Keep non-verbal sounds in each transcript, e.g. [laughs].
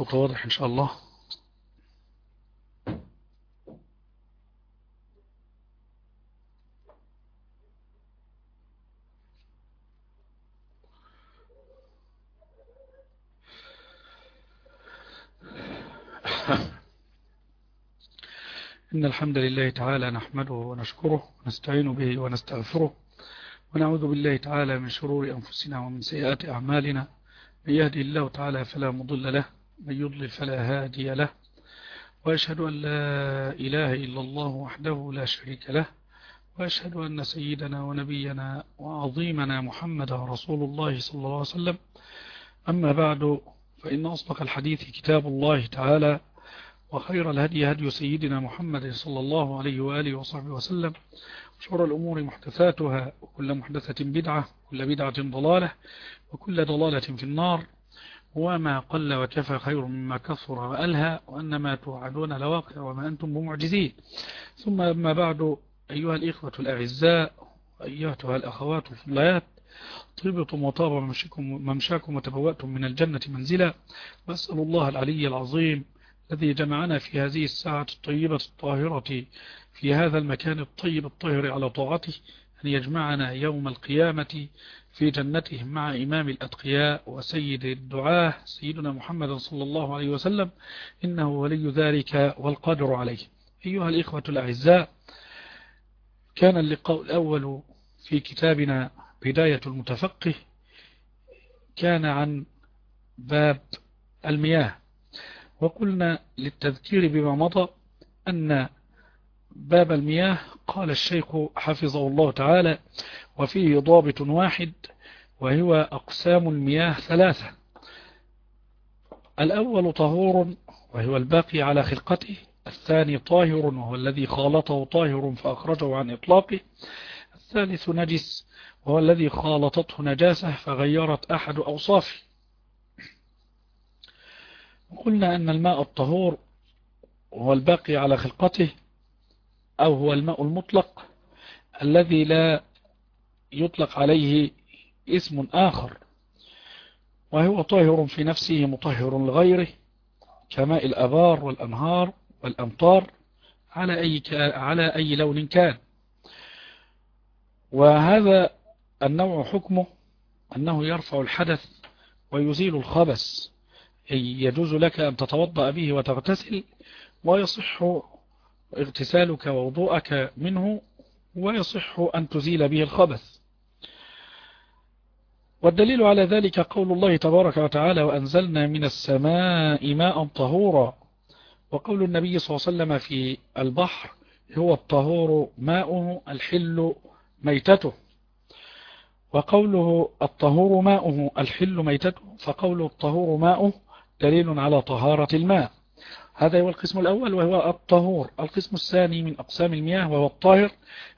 الصوت واضح إن شاء الله. إن الحمد لله تعالى نحمده ونشكره ونستعين به ونستغفره ونعوذ بالله تعالى من شرور أنفسنا ومن سيئات أعمالنا. من يهدي الله تعالى فلا مضل له من يضلل فلا هادي له وأشهد أن لا إله إلا الله وحده لا شريك له وأشهد أن سيدنا ونبينا وعظيمنا محمد رسول الله صلى الله عليه وسلم. أما بعد فإن أصدق الحديث كتاب الله تعالى وخير الهدي هدي سيدنا محمد صلى الله عليه وآله وصحبه وسلم شر الأمور محدثاتها وكل محدثة بدعة وكل بدعة ضلالة وكل ضلالة في النار. وما قل وكفى خير مما كثر وألهى وأنما توعدون لواقع وما أنتم بمعجزين. ثم أما بعد أيها الإخوة الأعزاء وأيها الأخوات الفضليات طيبتم وطاب ممشاكم وتبوأتم من الجنة منزلا. وأسأل الله العلي العظيم الذي جمعنا في هذه الساعة الطيبة الطاهرة في هذا المكان الطيب الطاهر على طاعته أن يجمعنا يوم القيامة في جنته مع إمام الأتقياء وسيد الدعاة سيدنا محمد صلى الله عليه وسلم إنه ولي ذلك والقادر عليه. أيها الإخوة الأعزاء كان اللقاء الأول في كتابنا بداية المتفقه كان عن باب المياه وقلنا للتذكير بما مضى أن باب المياه قال الشيخ حفظه الله تعالى وفيه ضابط واحد وهو أقسام المياه ثلاثة. الأول طهور وهو الباقي على خلقته. الثاني طاهر وهو الذي خالطه طاهر فأخرجه عن إطلاقه. الثالث نجس وهو الذي خالطته نجاسة فغيرت أحد أوصافه. قلنا أن الماء الطهور هو الباقي على خلقته أو هو الماء المطلق الذي لا يطلق عليه اسم آخر وهو طاهر في نفسه مطهر لغيره كماء الأبار والأنهار والأمطار على أي, على أي لون كان. وهذا النوع حكمه أنه يرفع الحدث ويزيل الخبث يجوز لك أن تتوضأ به وتغتسل ويصح اغتسالك ووضوءك منه ويصح أن تزيل به الخبث. والدليل على ذلك قول الله تبارك وتعالى وأنزلنا من السماء ماء طهورا. وقول النبي صلى الله عليه وسلم في البحر هو الطهور ماؤه الحل ميتته. وقوله الطهور ماؤه الحل ميتته. فقوله الطهور ماؤه دليل على طهارة الماء. هذا هو القسم الأول وهو الطهور. القسم الثاني من أقسام المياه وهو الطاهر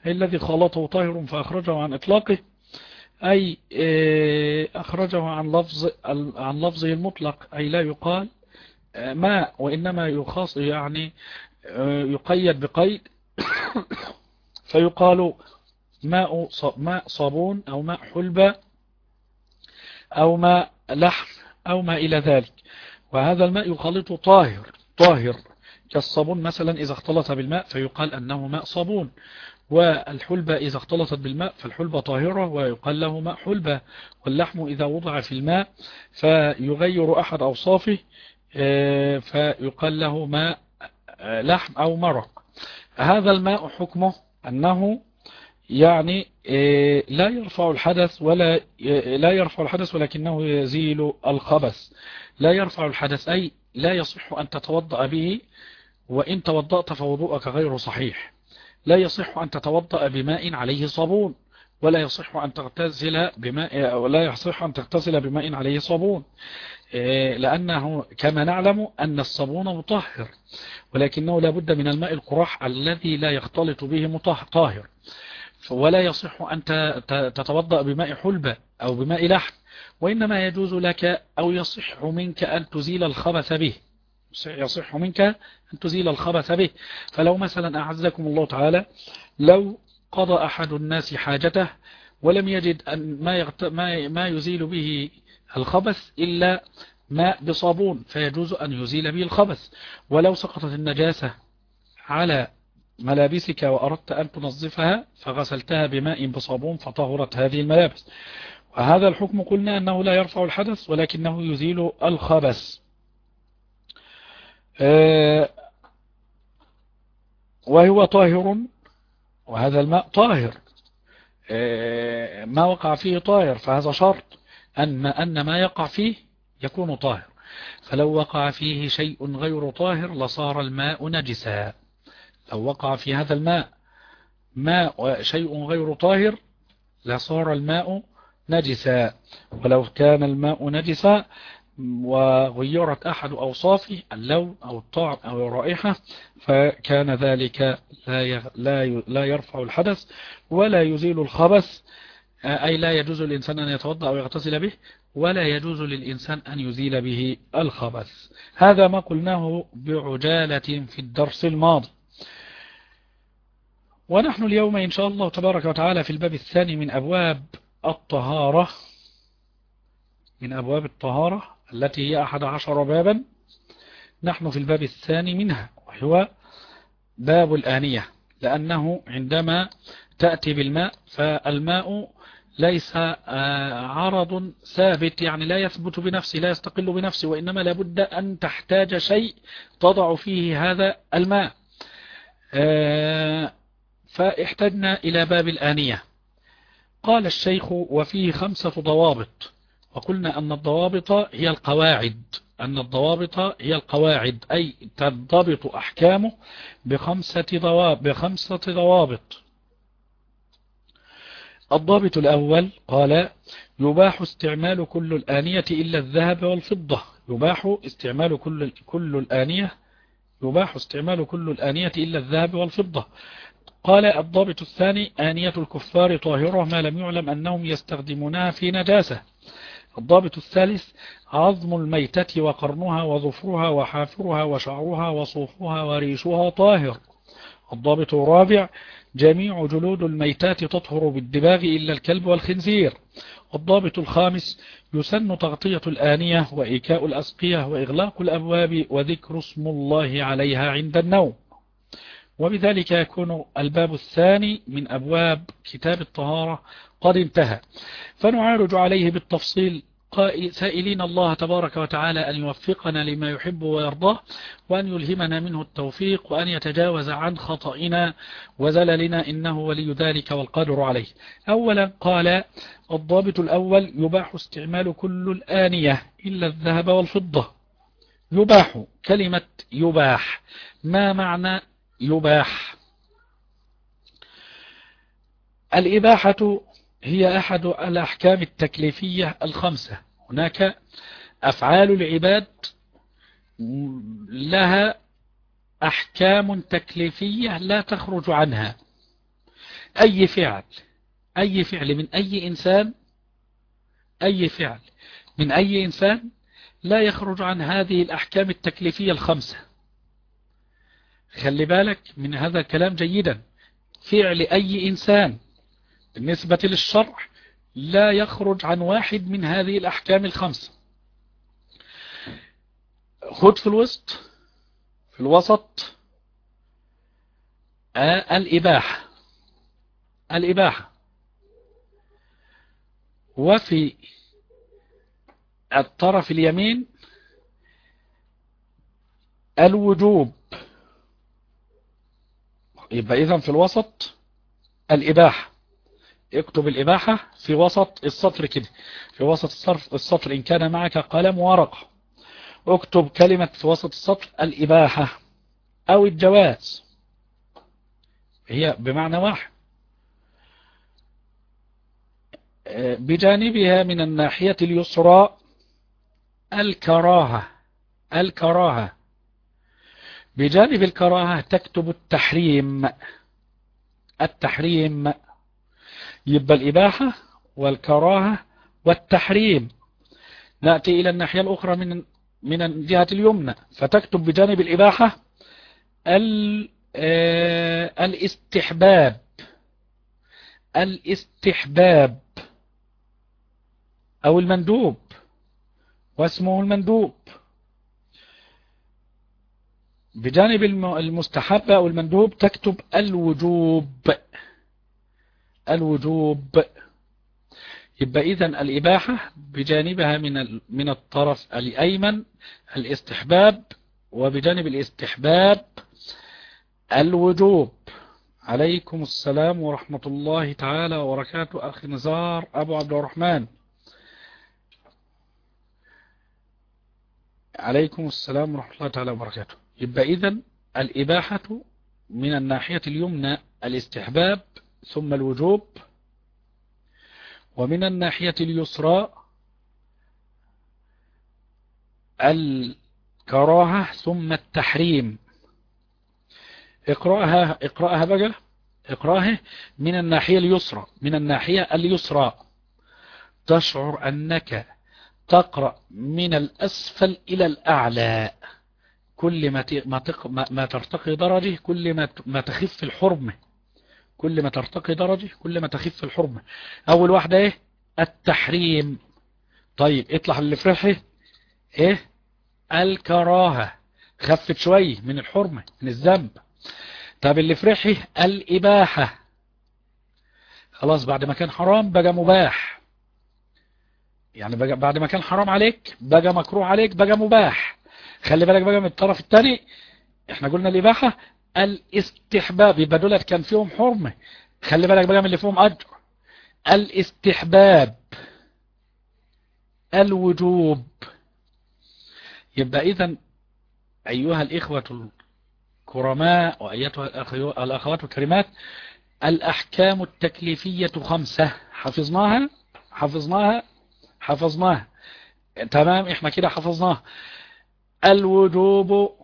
الذي خلطه طاهر فأخرجه عن إطلاقه. أي آه، أخرجه عن لفظ عن لفظه المطلق أي لا يقال آه، ماء وإنما يخاص يعني آه، يقيد بقيد [coughs] فيقال ماء ماء صابون أو ماء حلبة أو ماء لحم أو ما إلى ذلك. وهذا الماء يخلط طاهر طاهر كالصابون مثلا إذا اختلط بالماء فيقال أنه ماء صابون. والحلبة إذا اختلطت بالماء فالحلبة طاهرة ويقال له ماء حلبة واللحم إذا وضع في الماء فيغير أحد أوصافه آه، فيقال له ماء آه، لحم أو مرق. هذا الماء حكمه أنه يعني آه، لا يرفع الحدث ولا لا يرفع الحدث ولكنه يزيل الخبث. لا يرفع الحدث أي لا يصح أن تتوضأ به وإن توضأت فوضوءك غير صحيح. لا يصح أن تتوضأ بماء عليه صابون ولا يصح أن تغتسل بماء ولا يصح أن تغتسل بماء عليه صابون. إيه، لأنه كما نعلم أن الصابون مطهر ولكنه لا بد من الماء القراح الذي لا يختلط به طاهر. ولا يصح أن تتوضأ بماء حلبة أو بماء لحم وإنما يجوز لك أو يصح منك أن تزيل الخبث به. يصح منك أن تزيل الخبث به. فلو مثلا أعزكم الله تعالى لو قضى أحد الناس حاجته ولم يجد أن ما, ما, ما يزيل به الخبث إلا ماء بصابون فيجوز أن يزيل به الخبث. ولو سقطت النجاسة على ملابسك وأردت أن تنظفها فغسلتها بماء بصابون فطهرت هذه الملابس. وهذا الحكم قلنا أنه لا يرفع الحدث ولكنه يزيل الخبث. وهو طاهر وهذا الماء طاهر. آه، ما وقع فيه طاهر فهذا شرط أن, أن ما يقع فيه يكون طاهر. فلو وقع فيه شيء غير طاهر لصار الماء نجسا. لو وقع في هذا الماء ماء شيء غير طاهر لصار الماء نجسا. ولو كان الماء نجسا وغيرت أحد أوصافه اللون أو الطعم أو الرائحة فكان ذلك لا لا يرفع الحدث ولا يزيل الخبث أي لا يجوز للإنسان أن يتوضأ أو يغتسل به ولا يجوز للإنسان أن يزيل به الخبث. هذا ما قلناه بعجالة في الدرس الماضي. ونحن اليوم إن شاء الله تبارك وتعالى في الباب الثاني من أبواب الطهارة. من أبواب الطهارة. التي هي أحد عشر بابا نحن في الباب الثاني منها وهو باب الآنية لأنه عندما تأتي بالماء فالماء ليس آه، عرض ثابت يعني لا يثبت بنفسه لا يستقل بنفسه وإنما لابد أن تحتاج شيء تضع فيه هذا الماء. آه، فاحتجنا إلى باب الآنية. قال الشيخ وفيه خمسة ضوابط. وقلنا أن الضوابط هي القواعد. أن الضوابط هي القواعد. أي تضبط أحكامه بخمسة ضوابط, بخمسة ضوابط. الضابط الأول قال يباح استعمال كل الآنية إلا الذهب والفضة. يباح استعمال كل, كل الآنية يباح استعمال كل الآنية إلا الذهب والفضة. قال الضابط الثاني آنية الكفار طاهرة ما لم يعلم أنهم يستخدمونها في نجاسة. الضابط الثالث عظم الميتة وقرنها وظفرها وحافرها وشعرها وصوفها وريشها طاهر. الضابط الرابع جميع جلود الميتات تطهر بالدباغ إلا الكلب والخنزير. الضابط الخامس يسن تغطية الآنية وإيكاء الأسقية وإغلاق الأبواب وذكر اسم الله عليها عند النوم. وبذلك يكون الباب الثاني من أبواب كتاب الطهارة قد انتهى. فنعالج عليه بالتفصيل. سائلين الله تبارك وتعالى أن يوفقنا لما يحب ويرضاه وأن يلهمنا منه التوفيق وأن يتجاوز عن خطئنا وزللنا إنه ولي ذلك والقادر عليه. أولا قال الضابط الأول يباح استعمال كل الآنية إلا الذهب والفضة. يباح كلمة يباح. ما معنى يباح؟ الإباحة هي أحد الأحكام التكليفية الخمسة. هناك أفعال العباد لها أحكام تكليفية لا تخرج عنها. أي فعل أي فعل من أي إنسان أي فعل من أي إنسان لا يخرج عن هذه الأحكام التكليفية الخمسة. خلي بالك من هذا الكلام جيدا. فعل أي إنسان بالنسبة للشرع لا يخرج عن واحد من هذه الأحكام الخمسة. خد في الوسط في الوسط آه الإباحة الإباحة. وفي الطرف اليمين الوجوب. يبقى إذن في الوسط الإباحة. اكتب الإباحة في وسط السطر كده في وسط الصرف السطر إن كان معك قلم ورقة. اكتب كلمة في وسط السطر الإباحة أو الجواز. هي بمعنى واحد. بجانبها من الناحية اليسرى الكراهة. الكراهة. بجانب الكراهة تكتب التحريم. التحريم. يبقى الإباحة والكراهة والتحريم. نأتي إلى الناحية الأخرى من من الجهة اليمنى. فتكتب بجانب الإباحة آه، الاستحباب. الاستحباب. أو المندوب. واسمه المندوب. بجانب المستحب أو المندوب تكتب الوجوب. الوجوب. يبقى إذا الإباحة بجانبها من من الطرف الأيمن الاستحباب وبجانب الاستحباب الوجوب. عليكم السلام ورحمة الله تعالى وبركاته. أخي نزار أبو عبد الرحمن. عليكم السلام ورحمة الله تعالى وبركاته. يبقى إذن الإباحة من الناحية اليمنى الاستحباب ثم الوجوب. ومن الناحية اليسرى الكراهة ثم التحريم. اقرأها اقرأها بقى. اقرأها من الناحية اليسرى من الناحية اليسرى. تشعر أنك تقرأ من الأسفل إلى الأعلى. كل ما ما ترتقي درجه كل ما ما تخف الحرمة. كل ما ترتقي درجة كل ما تخف الحرمة. أول واحدة إيه؟ التحريم. طيب اطلع اللي فرحه إيه؟ الكراهة. خفت شوية من الحرمة من الذنب. طب اللي فرحه الإباحة. خلاص بعد ما كان حرام بقى مباح. يعني بقى بعد ما كان حرام عليك بقى مكروه عليك بقى مباح. خلي بالك بقى من الطرف الثاني إحنا قلنا الإباحة. الاستحباب يبقى دولت كان فيهم حرمة. خلي بالك بقى من اللي فيهم أجر. الاستحباب الوجوب. يبقى إذا أيها الإخوة الكرماء وأيتها الأخوات الكريمات الأحكام التكليفية خمسة. حفظناها؟ حفظناها؟ حفظناها. تمام إحنا كده حفظناها. الوجوب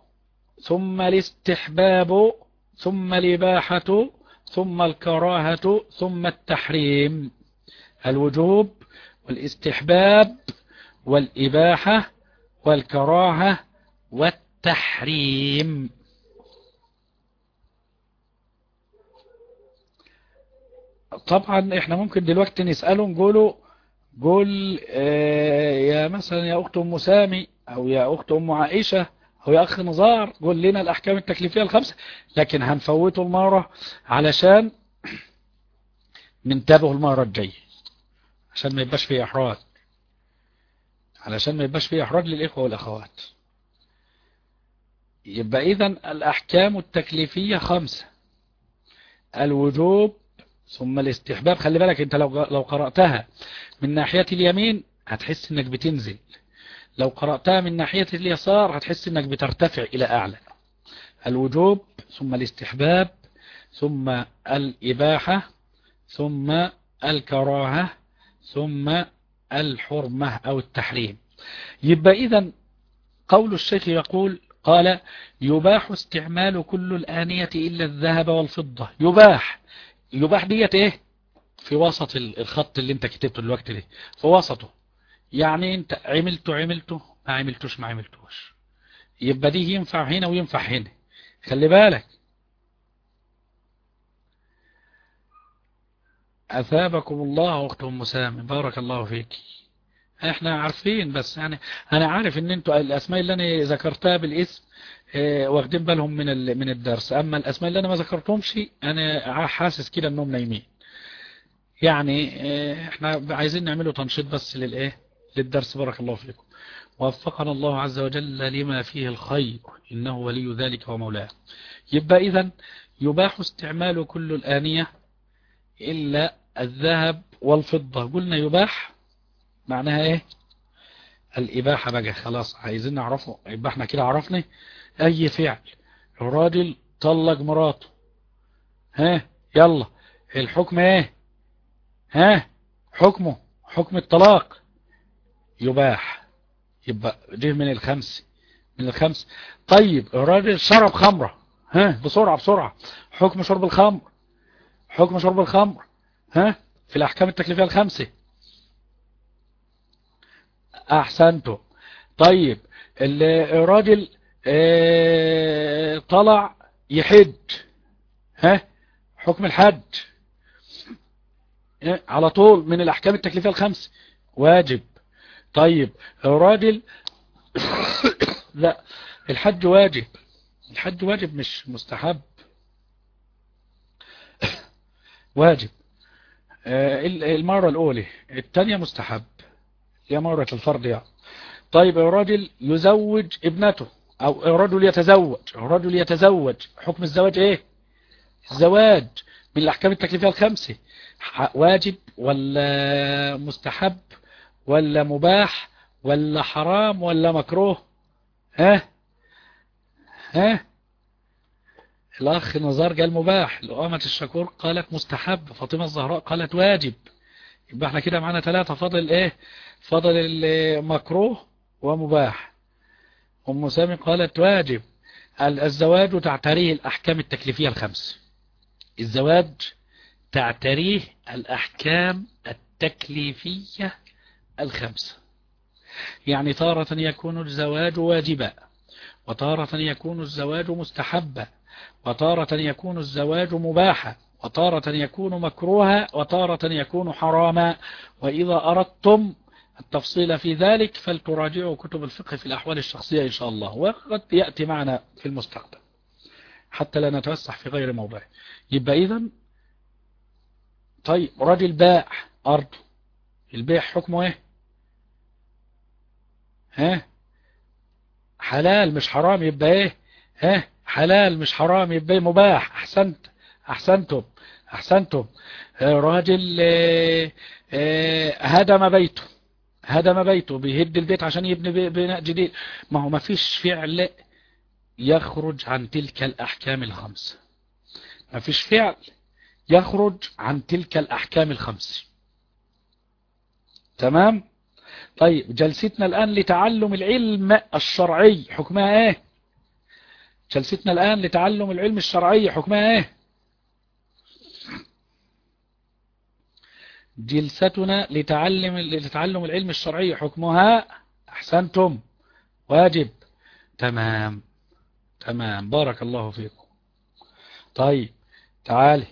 ثم الاستحباب ثم الإباحة ثم الكراهة ثم التحريم. الوجوب والاستحباب والإباحة والكراهة والتحريم. طبعا إحنا ممكن دلوقتي نسأله نقوله قول آه يا مثلا يا أخت أم سامي أو يا أخت أم عائشة أو يا أخ نزار قول لنا الأحكام التكليفية الخمسة لكن هنفوته المرة علشان ننتبه المرة الجاية عشان ما يبقاش فيه إحراج. علشان ما يبقاش فيه إحراج للإخوة والأخوات. يبقى إذا الأحكام التكليفية خمسة. الوجوب ثم الاستحباب. خلي بالك أنت لو لو قرأتها من ناحية اليمين هتحس إنك بتنزل. لو قرأتها من ناحية اليسار هتحس إنك بترتفع إلى أعلى. الوجوب ثم الاستحباب ثم الإباحة ثم الكراهة ثم الحرمة أو التحريم. يبقى إذا قول الشيخ يقول قال يباح استعمال كل الآنية إلا الذهب والفضة. يباح. يباح ديت إيه؟ في وسط الخط اللي أنت كتبته الوقت ده في وسطه. يعني انت عملته عملته ما عملتوش ما عملتوش. يبقى دي ينفع هنا وينفع هنا. خلي بالك. أثابكم الله أخت أم سامي بارك الله فيك. إحنا عارفين بس يعني أنا عارف إن أنتوا الأسماء اللي أنا ذكرتها بالاسم آه واخدين بالهم من من الدرس. أما الأسماء اللي أنا ما ذكرتهمش أنا حاسس كده إنهم نايمين. يعني آه إحنا عايزين نعمله تنشيط بس للإيه؟ للدرس. بارك الله فيكم. وفقنا الله عز وجل لما فيه الخير. إنه ولي ذلك ومولاه. يبقى اذا يباح استعمال كل الآنية إلا الذهب والفضة. قلنا يباح معناها إيه؟ الإباحة بقى. خلاص عايزين نعرفه. يبقى إحنا كده عرفنا أي فعل. الراجل طلق مراته. ها؟ يلا. الحكم إيه؟ ها؟ حكمه. حكم الطلاق. يباح. يبقى جه من الخمس؟ من الخمس. طيب الراجل شرب خمرة. ها بسرعة بسرعة. حكم شرب الخمر. حكم شرب الخمر. ها في الأحكام التكليفية الخمسة. أحسنتم. طيب الراجل آه طلع يحج ها حكم الحج على طول من الأحكام التكليفية الخمس. واجب. طيب راجل [coughs] لا الحج واجب. الحج واجب مش مستحب. [coughs] واجب. آه، المرة الأولى. الثانية مستحب. هي مرة الفرض يعني طيب الرجل يزوج ابنته أو الرجل يتزوج. الرجل يتزوج. حكم الزواج إيه؟ الزواج. من الأحكام التكليفية الخمسة. واجب ولا مستحب؟ ولا مباح ولا حرام ولا مكروه. ها؟ ها؟ الأخ نزار قال مباح. لؤامة الشكور قالت مستحب. فاطمة الزهراء قالت واجب. يبقى إحنا كده معنا ثلاثة. فضل إيه؟ فضل المكروه ومباح. أم سامي قالت واجب. الزواج تعتريه الأحكام التكليفية الخمس. الزواج تعتريه الأحكام التكليفية الخمسة يعني تارة يكون الزواج واجبا وتارة يكون الزواج مستحبا وتارة يكون الزواج مباحا وتارة يكون مكروها وتارة يكون حراما. وإذا أردتم التفصيل في ذلك فلتراجعوا كتب الفقه في الأحوال الشخصية إن شاء الله وقد يأتي معنا في المستقبل. حتى لا نتوسح في غير موضعه يبقى إذا طيب رجل باع أرض. البيع حكمه إيه؟ ها? حلال مش حرام يبقى إيه؟ ها؟ حلال مش حرام يبقى مباح. أحسنت. أحسنتم. أحسنتم. راجل آه، آه، هدم بيته. هدم بيته. بيهد البيت عشان يبني بناء جديد. ما هو ما فيش فعل يخرج عن تلك الأحكام الخمس ما فيش فعل يخرج عن تلك الأحكام الخمس تمام؟ طيب جلستنا الآن لتعلم العلم الشرعي. حكمها إيه؟ جلستنا الآن لتعلم العلم الشرعي. حكمها إيه؟ جلستنا لتعلم لتعلم العلم الشرعي. حكمها أحسنتم. واجب. تمام. تمام. بارك الله فيكم. طيب تعالي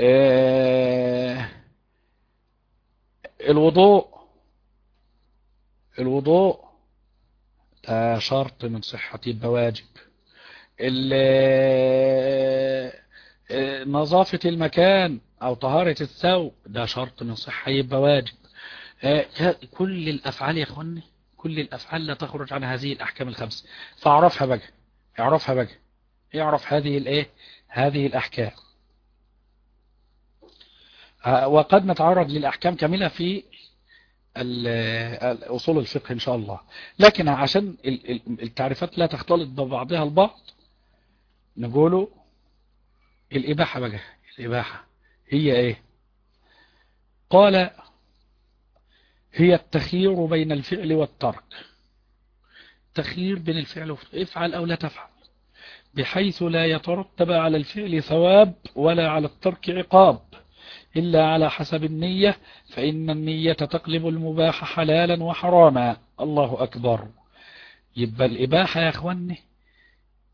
آه الوضوء. الوضوء ده شرط من صحة يبقى واجب نظافة المكان أو طهارة الثوب ده شرط من صحة يبقى واجب كل الأفعال يا إخواني كل الأفعال لا تخرج عن هذه الأحكام الخمس. فاعرفها بقى اعرفها بقى. اعرف هذه الإيه؟ هذه الأحكام. وقد نتعرض للأحكام كاملة في أصول الفقه إن شاء الله. لكن عشان التعريفات لا تختلط ببعضها البعض نقوله الإباحة بقى الإباحة. هي إيه؟ قال هي التخيير بين الفعل والترك. تخيير بين الفعل افعل أو لا تفعل. بحيث لا يترتب على الفعل ثواب ولا على الترك عقاب. إلا على حسب النية فإن النية تقلب المباح حلالا وحراما. الله أكبر. يبقى الإباحة يا أخواني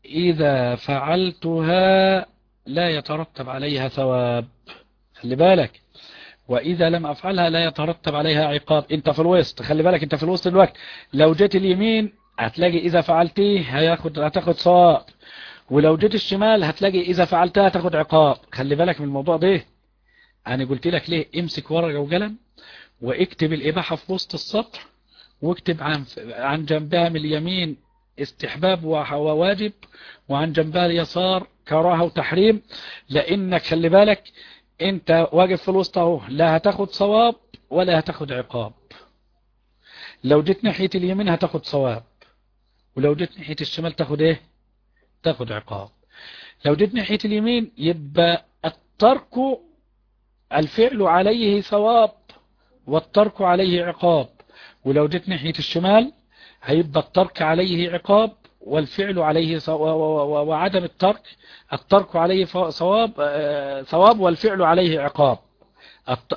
إذا فعلتها لا يترتب عليها ثواب. خلي بالك. وإذا لم أفعلها لا يترتب عليها عقاب. أنت في الوسط. خلي بالك أنت في الوسط الوقت. لو جيت اليمين هتلاقي إذا فعلتيه هياخد هتاخد صواب ولو جيت الشمال هتلاقي إذا فعلتها هتاخد عقاب. خلي بالك من الموضوع ده. أنا قلت لك ليه امسك ورقة وقلم واكتب الإباحة في وسط السطر واكتب عن عن جنبها من اليمين استحباب وواجب وعن جنبها اليسار كراهة وتحريم لأنك خلي بالك أنت واقف في الوسط أهو لا هتاخد صواب ولا هتاخد عقاب. لو جيت ناحية اليمين هتاخد صواب ولو جيت ناحية الشمال تاخد إيه؟ تاخد عقاب. لو جيت ناحية اليمين يبقى الترك الفعل عليه ثواب والترك عليه عقاب. ولو جيت ناحية الشمال هيبقى الترك عليه عقاب والفعل عليه وعدم الترك الترك عليه ثواب ثواب والفعل عليه عقاب.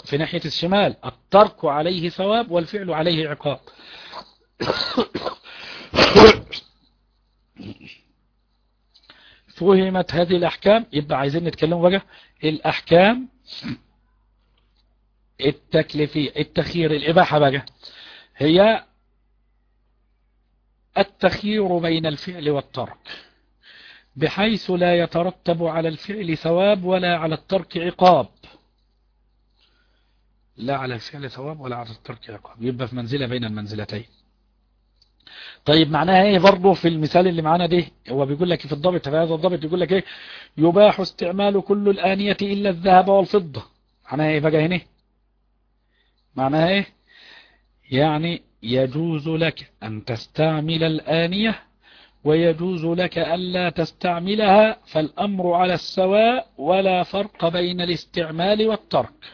في ناحية الشمال الترك عليه ثواب والفعل عليه عقاب. [coughs] فهمت هذه الأحكام يبقى عايزين نتكلم بقى الأحكام. التكليفية التخيير الإباحة بقى. هي التخيير بين الفعل والترك بحيث لا يترتب على الفعل ثواب ولا على الترك عقاب. لا على الفعل ثواب ولا على الترك عقاب. يبقى في منزلة بين المنزلتين. طيب معناها إيه؟ برضه في المثال اللي معانا ده هو بيقول لك في الضبط في هذا الضبط يقول لك إيه؟ يباح استعمال كل الآنية إلا الذهب والفضة. معناها إيه بقى هنا؟ معناها إيه؟ يعني يجوز لك أن تستعمل الآنية ويجوز لك ألا تستعملها فالأمر على السواء ولا فرق بين الاستعمال والترك.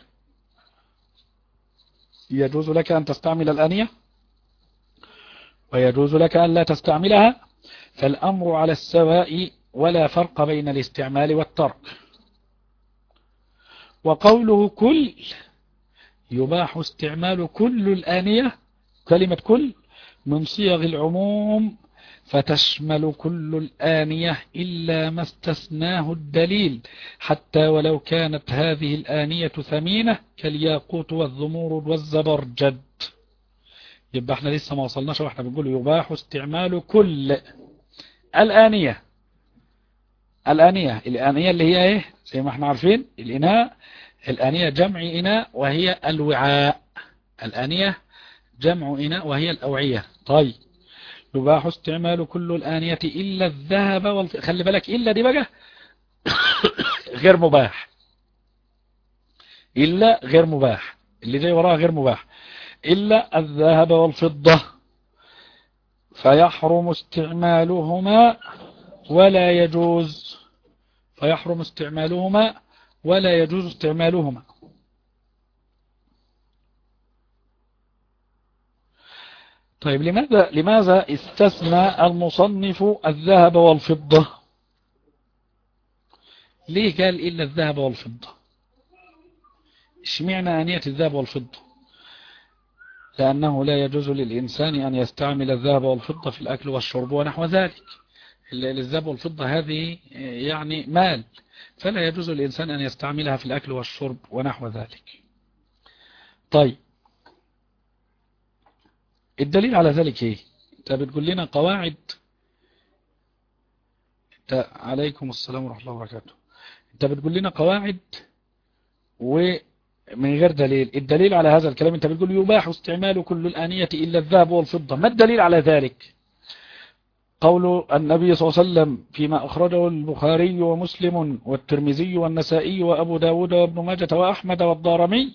يجوز لك أن تستعمل الآنية ويجوز لك أن لا تستعملها فالأمر على السواء ولا فرق بين الاستعمال والترك. وقوله كل يباح استعمال كل الآنية كلمة كل من صيغ العموم فتشمل كل الآنية إلا ما استثناه الدليل حتى ولو كانت هذه الآنية ثمينة كالياقوت والذمور والزبرجد. يبقى إحنا لسه ما وصلناش وإحنا بنقول يباح استعمال كل. الآنية. الآنية. الآنية اللي هي إيه؟ زي ما إحنا عارفين الإناء. الآنية جمع إناء وهي الوعاء. الآنية جمع إناء وهي الأوعية. طيب. يباح استعمال كل الآنية إلا الذهب والف... خلي بالك إلا دي بقى [coughs] غير مباح. إلا غير مباح. اللي جاي وراها غير مباح. إلا الذهب والفضة. فيحرم استعمالهما ولا يجوز. فيحرم استعمالهما ولا يجوز استعمالهما. طيب لماذا لماذا استثنى المصنف الذهب والفضة؟ ليه قال إلا الذهب والفضة؟ اشمعنى أنية الذهب والفضة؟ لأنه لا يجوز للإنسان أن يستعمل الذهب والفضة في الأكل والشرب ونحو ذلك. الذهب والفضة هذه يعني مال. فلا يجوز للإنسان أن يستعملها في الأكل والشرب ونحو ذلك. طيب. الدليل على ذلك إيه؟ أنت بتقول لنا قواعد. عليكم السلام ورحمة الله وبركاته. أنت بتقول لنا قواعد ومن غير دليل. الدليل على هذا الكلام أنت بتقول يباح استعمال كل الآنية إلا الذهب والفضة. ما الدليل على ذلك؟ قول النبي صلى الله عليه وسلم فيما أخرجه البخاري ومسلم والترمذي والنسائي وأبو داود وابن ماجة وأحمد والضارمي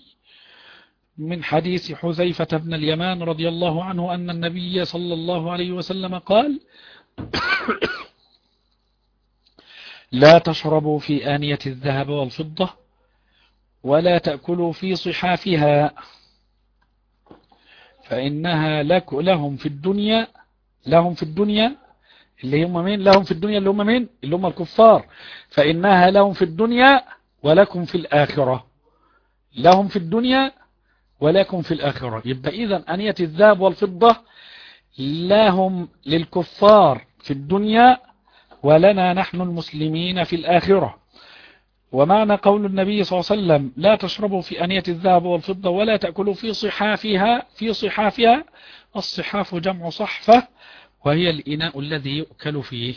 من حديث حذيفة بن اليمان رضي الله عنه أن النبي صلى الله عليه وسلم قال [coughs] لا تشربوا في آنية الذهب والفضة ولا تأكلوا في صحافها فإنها لك لهم في الدنيا لهم في الدنيا اللي هم مين؟ لهم في الدنيا اللي هم مين؟ اللي هم الكفار. فإنها لهم في الدنيا ولكم في الآخرة. لهم في الدنيا ولكم في الآخرة. يبقى إذا أنية الذهب والفضة لهم للكفار في الدنيا ولنا نحن المسلمين في الآخرة. ومعنى قول النبي صلى الله عليه وسلم لا تشربوا في أنية الذهب والفضة ولا تأكلوا في صحافها في صحافها الصحاف جمع صحفة وهي الإناء الذي يؤكل فيه.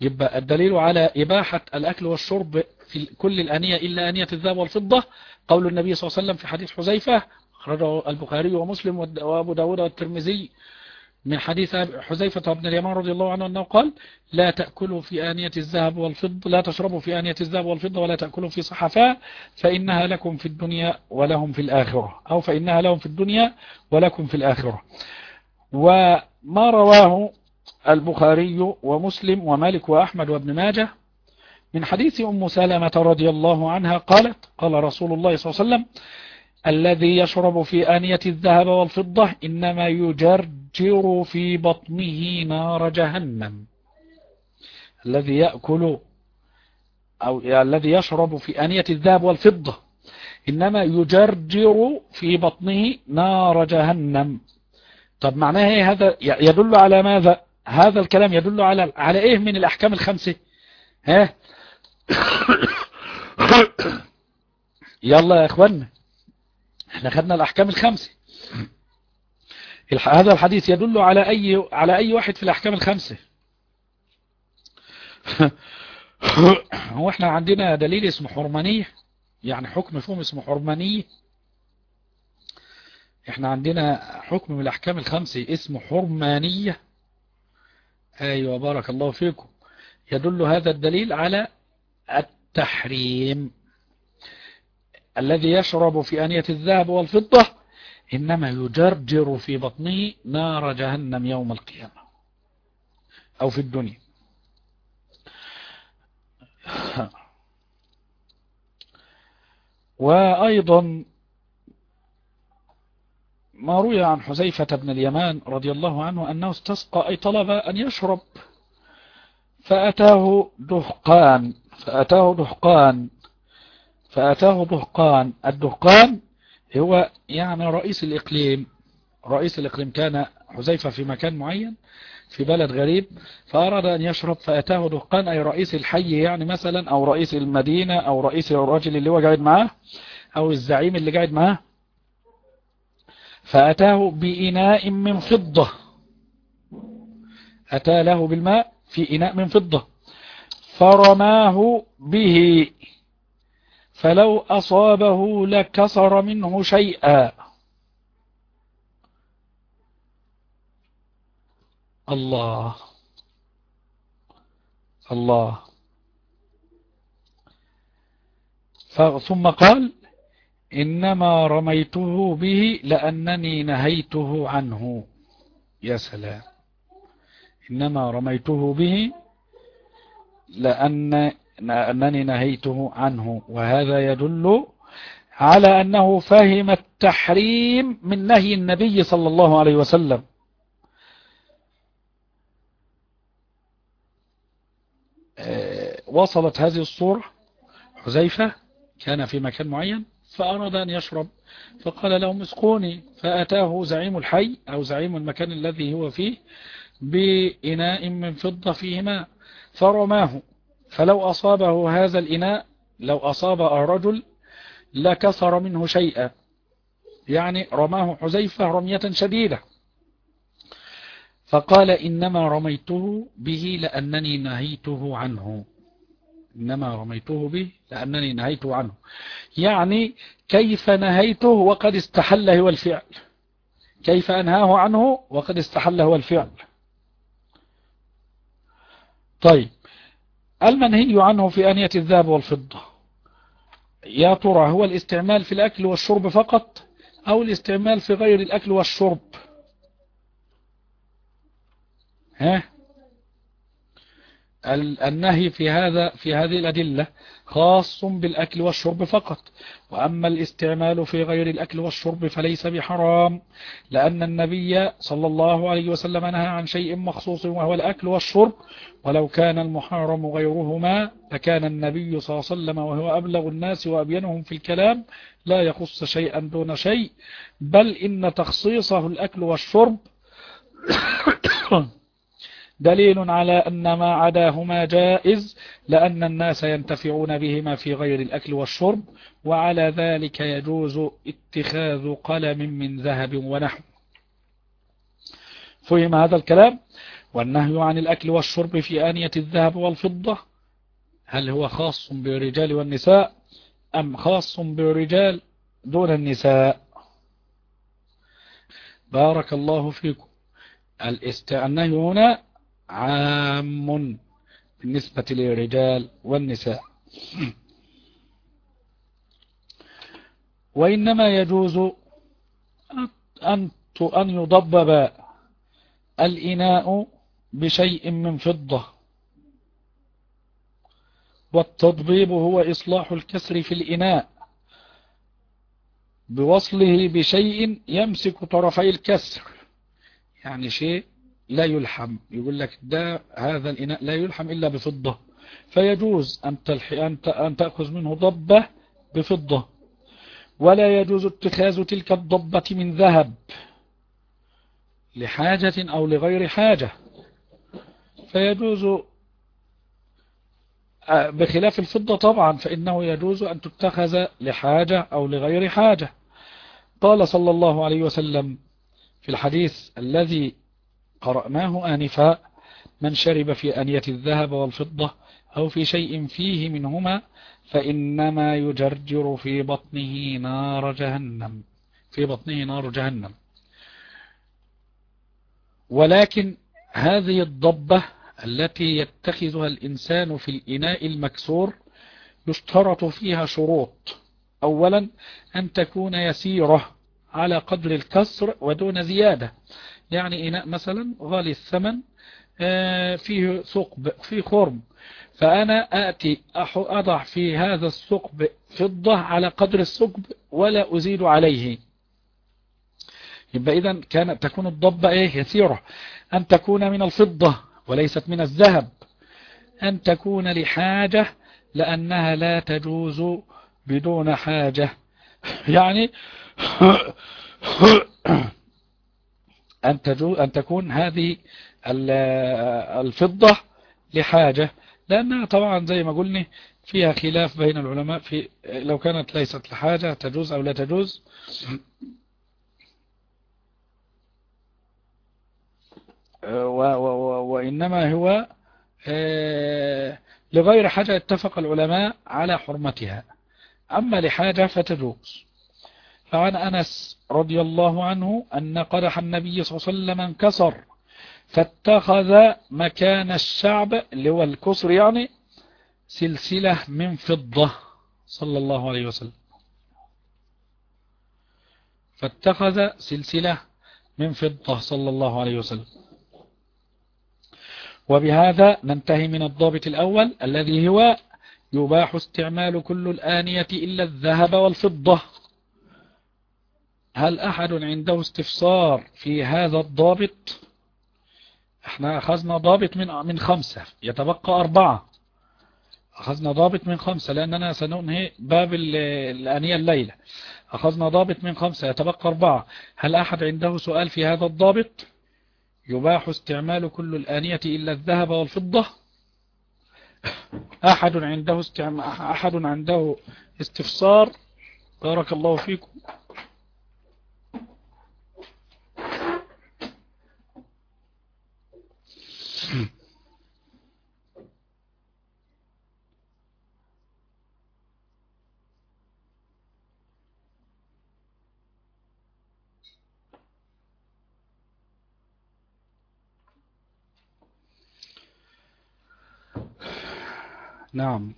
يبقى الدليل على إباحة الأكل والشرب في كل الأنية إلا أنية الذهب والفضة. قول النبي صلى الله عليه وسلم في حديث حذيفة أخرجه البخاري ومسلم وأبو داود والترمذي من حديث حذيفة بن اليمان رضي الله عنه أنه قال لا تأكلوا في آنية الذهب والفضة لا تشربوا في آنية الذهب والفضة ولا تأكلوا في صحفاء فإنها لكم في الدنيا ولهم في الآخرة. أو فإنها لهم في الدنيا ولكم في الآخرة. وما رواه البخاري ومسلم ومالك وأحمد وابن ماجه من حديث أم سلمة رضي الله عنها قالت قال رسول الله صلى الله عليه وسلم الذي يشرب في آنية الذهب والفضة إنما يجرجر في بطنه نار جهنم. الذي يأكل أو الذي يشرب في آنية الذهب والفضة إنما يجرجر في بطنه نار جهنم. طب معناه إيه هذا؟ يدل على ماذا؟ هذا الكلام يدل على على إيه من الأحكام الخمسة؟ ها؟ يلا يا اخوانا إحنا خدنا الأحكام الخمسة. هذا الحديث يدل على أي على أي واحد في الأحكام الخمسة؟ هو إحنا عندنا دليل اسمه حرمانية يعني حكم مفهوم اسمه حرمانية. إحنا عندنا حكم من الأحكام الخمسة اسمه حرمانية. أيوة بارك الله فيكم. يدل هذا الدليل على التحريم. الذي يشرب في آنية الذهب والفضة إنما يجرجر في بطنه نار جهنم يوم القيامة أو في الدنيا. وأيضا ما روي عن حزيفة بن اليمان رضي الله عنه أنه استسقى أي طلب أن يشرب. فأتاه دهقان فأتاه دهقان فأتاه دهقان. الدهقان هو يعني رئيس الإقليم. رئيس الإقليم كان حزيفة في مكان معين في بلد غريب فأراد أن يشرب فأتاه دهقان أي رئيس الحي يعني مثلا أو رئيس المدينة أو رئيس الراجل اللي هو قاعد معاه أو الزعيم اللي قاعد معاه. فأتاه بإناء من فضة. أتى له بالماء في إناء من فضة. فرماه به. فلو أصابه لكسر منه شيئا. الله. الله. ثم قال إنما رميته به لأنني نهيته عنه. يا سلام. إنما رميته به لأن أنني نهيته عنه. وهذا يدل على أنه فهم التحريم من نهي النبي صلى الله عليه وسلم. آه، وصلت هذه الصورة حزيفة كان في مكان معين؟ فأراد أن يشرب. فقال له مسقوني. فأتاه زعيم الحي أو زعيم المكان الذي هو فيه بإناء من فضة فيه ماء فرماه. فلو أصابه هذا الإناء لو أصاب الرجل لكسر منه شيئا. يعني رماه حزيفة رمية شديدة. فقال إنما رميته به لأنني نهيته عنه. إنما رميته به لأنني نهيته عنه. يعني كيف نهيته وقد استحل هو الفعل. كيف أنهاه عنه وقد استحل هو الفعل. طيب المنهي عنه في أنية الذهب والفضة. يا ترى هو الاستعمال في الأكل والشرب فقط أو الاستعمال في غير الأكل والشرب؟ ها؟ النهي في هذا في هذه الأدلة خاص بالأكل والشرب فقط. وأما الاستعمال في غير الأكل والشرب فليس بحرام لأن النبي صلى الله عليه وسلم نهى عن شيء مخصوص وهو الأكل والشرب. ولو كان المحرم غيرهما لكان النبي صلى الله عليه وسلم وهو أبلغ الناس وأبينهم في الكلام لا يخص شيئا دون شيء. بل إن تخصيصه الأكل والشرب دليل على أن ما عداهما جائز لأن الناس ينتفعون بهما في غير الأكل والشرب وعلى ذلك يجوز اتخاذ قلم من ذهب ونحو. فهم هذا الكلام؟ والنهي عن الأكل والشرب في آنية الذهب والفضة هل هو خاص بالرجال والنساء أم خاص بالرجال دون النساء؟ بارك الله فيكم. النهي هنا عام بالنسبة للرجال والنساء. وإنما يجوز أن أن يضبب الإناء بشيء من فضة. والتضبيب هو إصلاح الكسر في الإناء بوصله بشيء يمسك طرفي الكسر. يعني شيء لا يلحم. يقول لك ده هذا الإناء لا يلحم إلا بفضة. فيجوز أن, أن تأخذ منه ضبة بفضة. ولا يجوز اتخاذ تلك الضبة من ذهب لحاجة أو لغير حاجة. فيجوز آه، بخلاف الفضة طبعا فإنه يجوز أن تتخذ لحاجة أو لغير حاجة. قال صلى الله عليه وسلم في الحديث الذي قرأناه آنفا من شرب في أنية الذهب والفضة أو في شيء فيه منهما فإنما يجرجر في بطنه نار جهنم في بطنه نار جهنم. ولكن هذه الضبة التي يتخذها الإنسان في الإناء المكسور يشترط فيها شروط. أولا أن تكون يسيرة على قدر الكسر ودون زيادة. يعني إناء مثلا غالي الثمن آه، فيه ثقب فيه خرم. فأنا آتي أضع في هذا الثقب فضة على قدر الثقب ولا أزيد عليه. يبقى إذا كانت تكون الضبة إيه؟ يسيرة. أن تكون من الفضة وليست من الذهب. أن تكون لحاجة لأنها لا تجوز بدون حاجة. [laughs] يعني [laughs] أن, أن تكون هذه الفضة لحاجة. لأنها طبعا زي ما قلنا فيها خلاف بين العلماء في لو كانت ليست لحاجة تجوز أو لا تجوز. وإنما هو آه، لغير حاجة اتفق العلماء على حرمتها. أما لحاجة فتجوز. فعن أنس رضي الله عنه أن قدح النبي صلى الله عليه وسلم انكسر فاتخذ مكان الشعب اللي هو الكسر يعني سلسلة من فضة صلى الله عليه وسلم. فاتخذ سلسلة من فضة صلى الله عليه وسلم. وبهذا ننتهي من الضابط الأول الذي هو يباح استعمال كل الآنية إلا الذهب والفضة. هل أحد عنده استفسار في هذا الضابط؟ إحنا أخذنا ضابط من من خمسة يتبقى أربعة. أخذنا ضابط من خمسة لأننا سننهي باب الآنية الليلة. أخذنا ضابط من خمسة يتبقى أربعة. هل أحد عنده سؤال في هذا الضابط؟ يباح استعمال كل الآنية إلا الذهب والفضة. أحد عنده استعمال أحد عنده استفسار؟ بارك الله فيكم. نعم.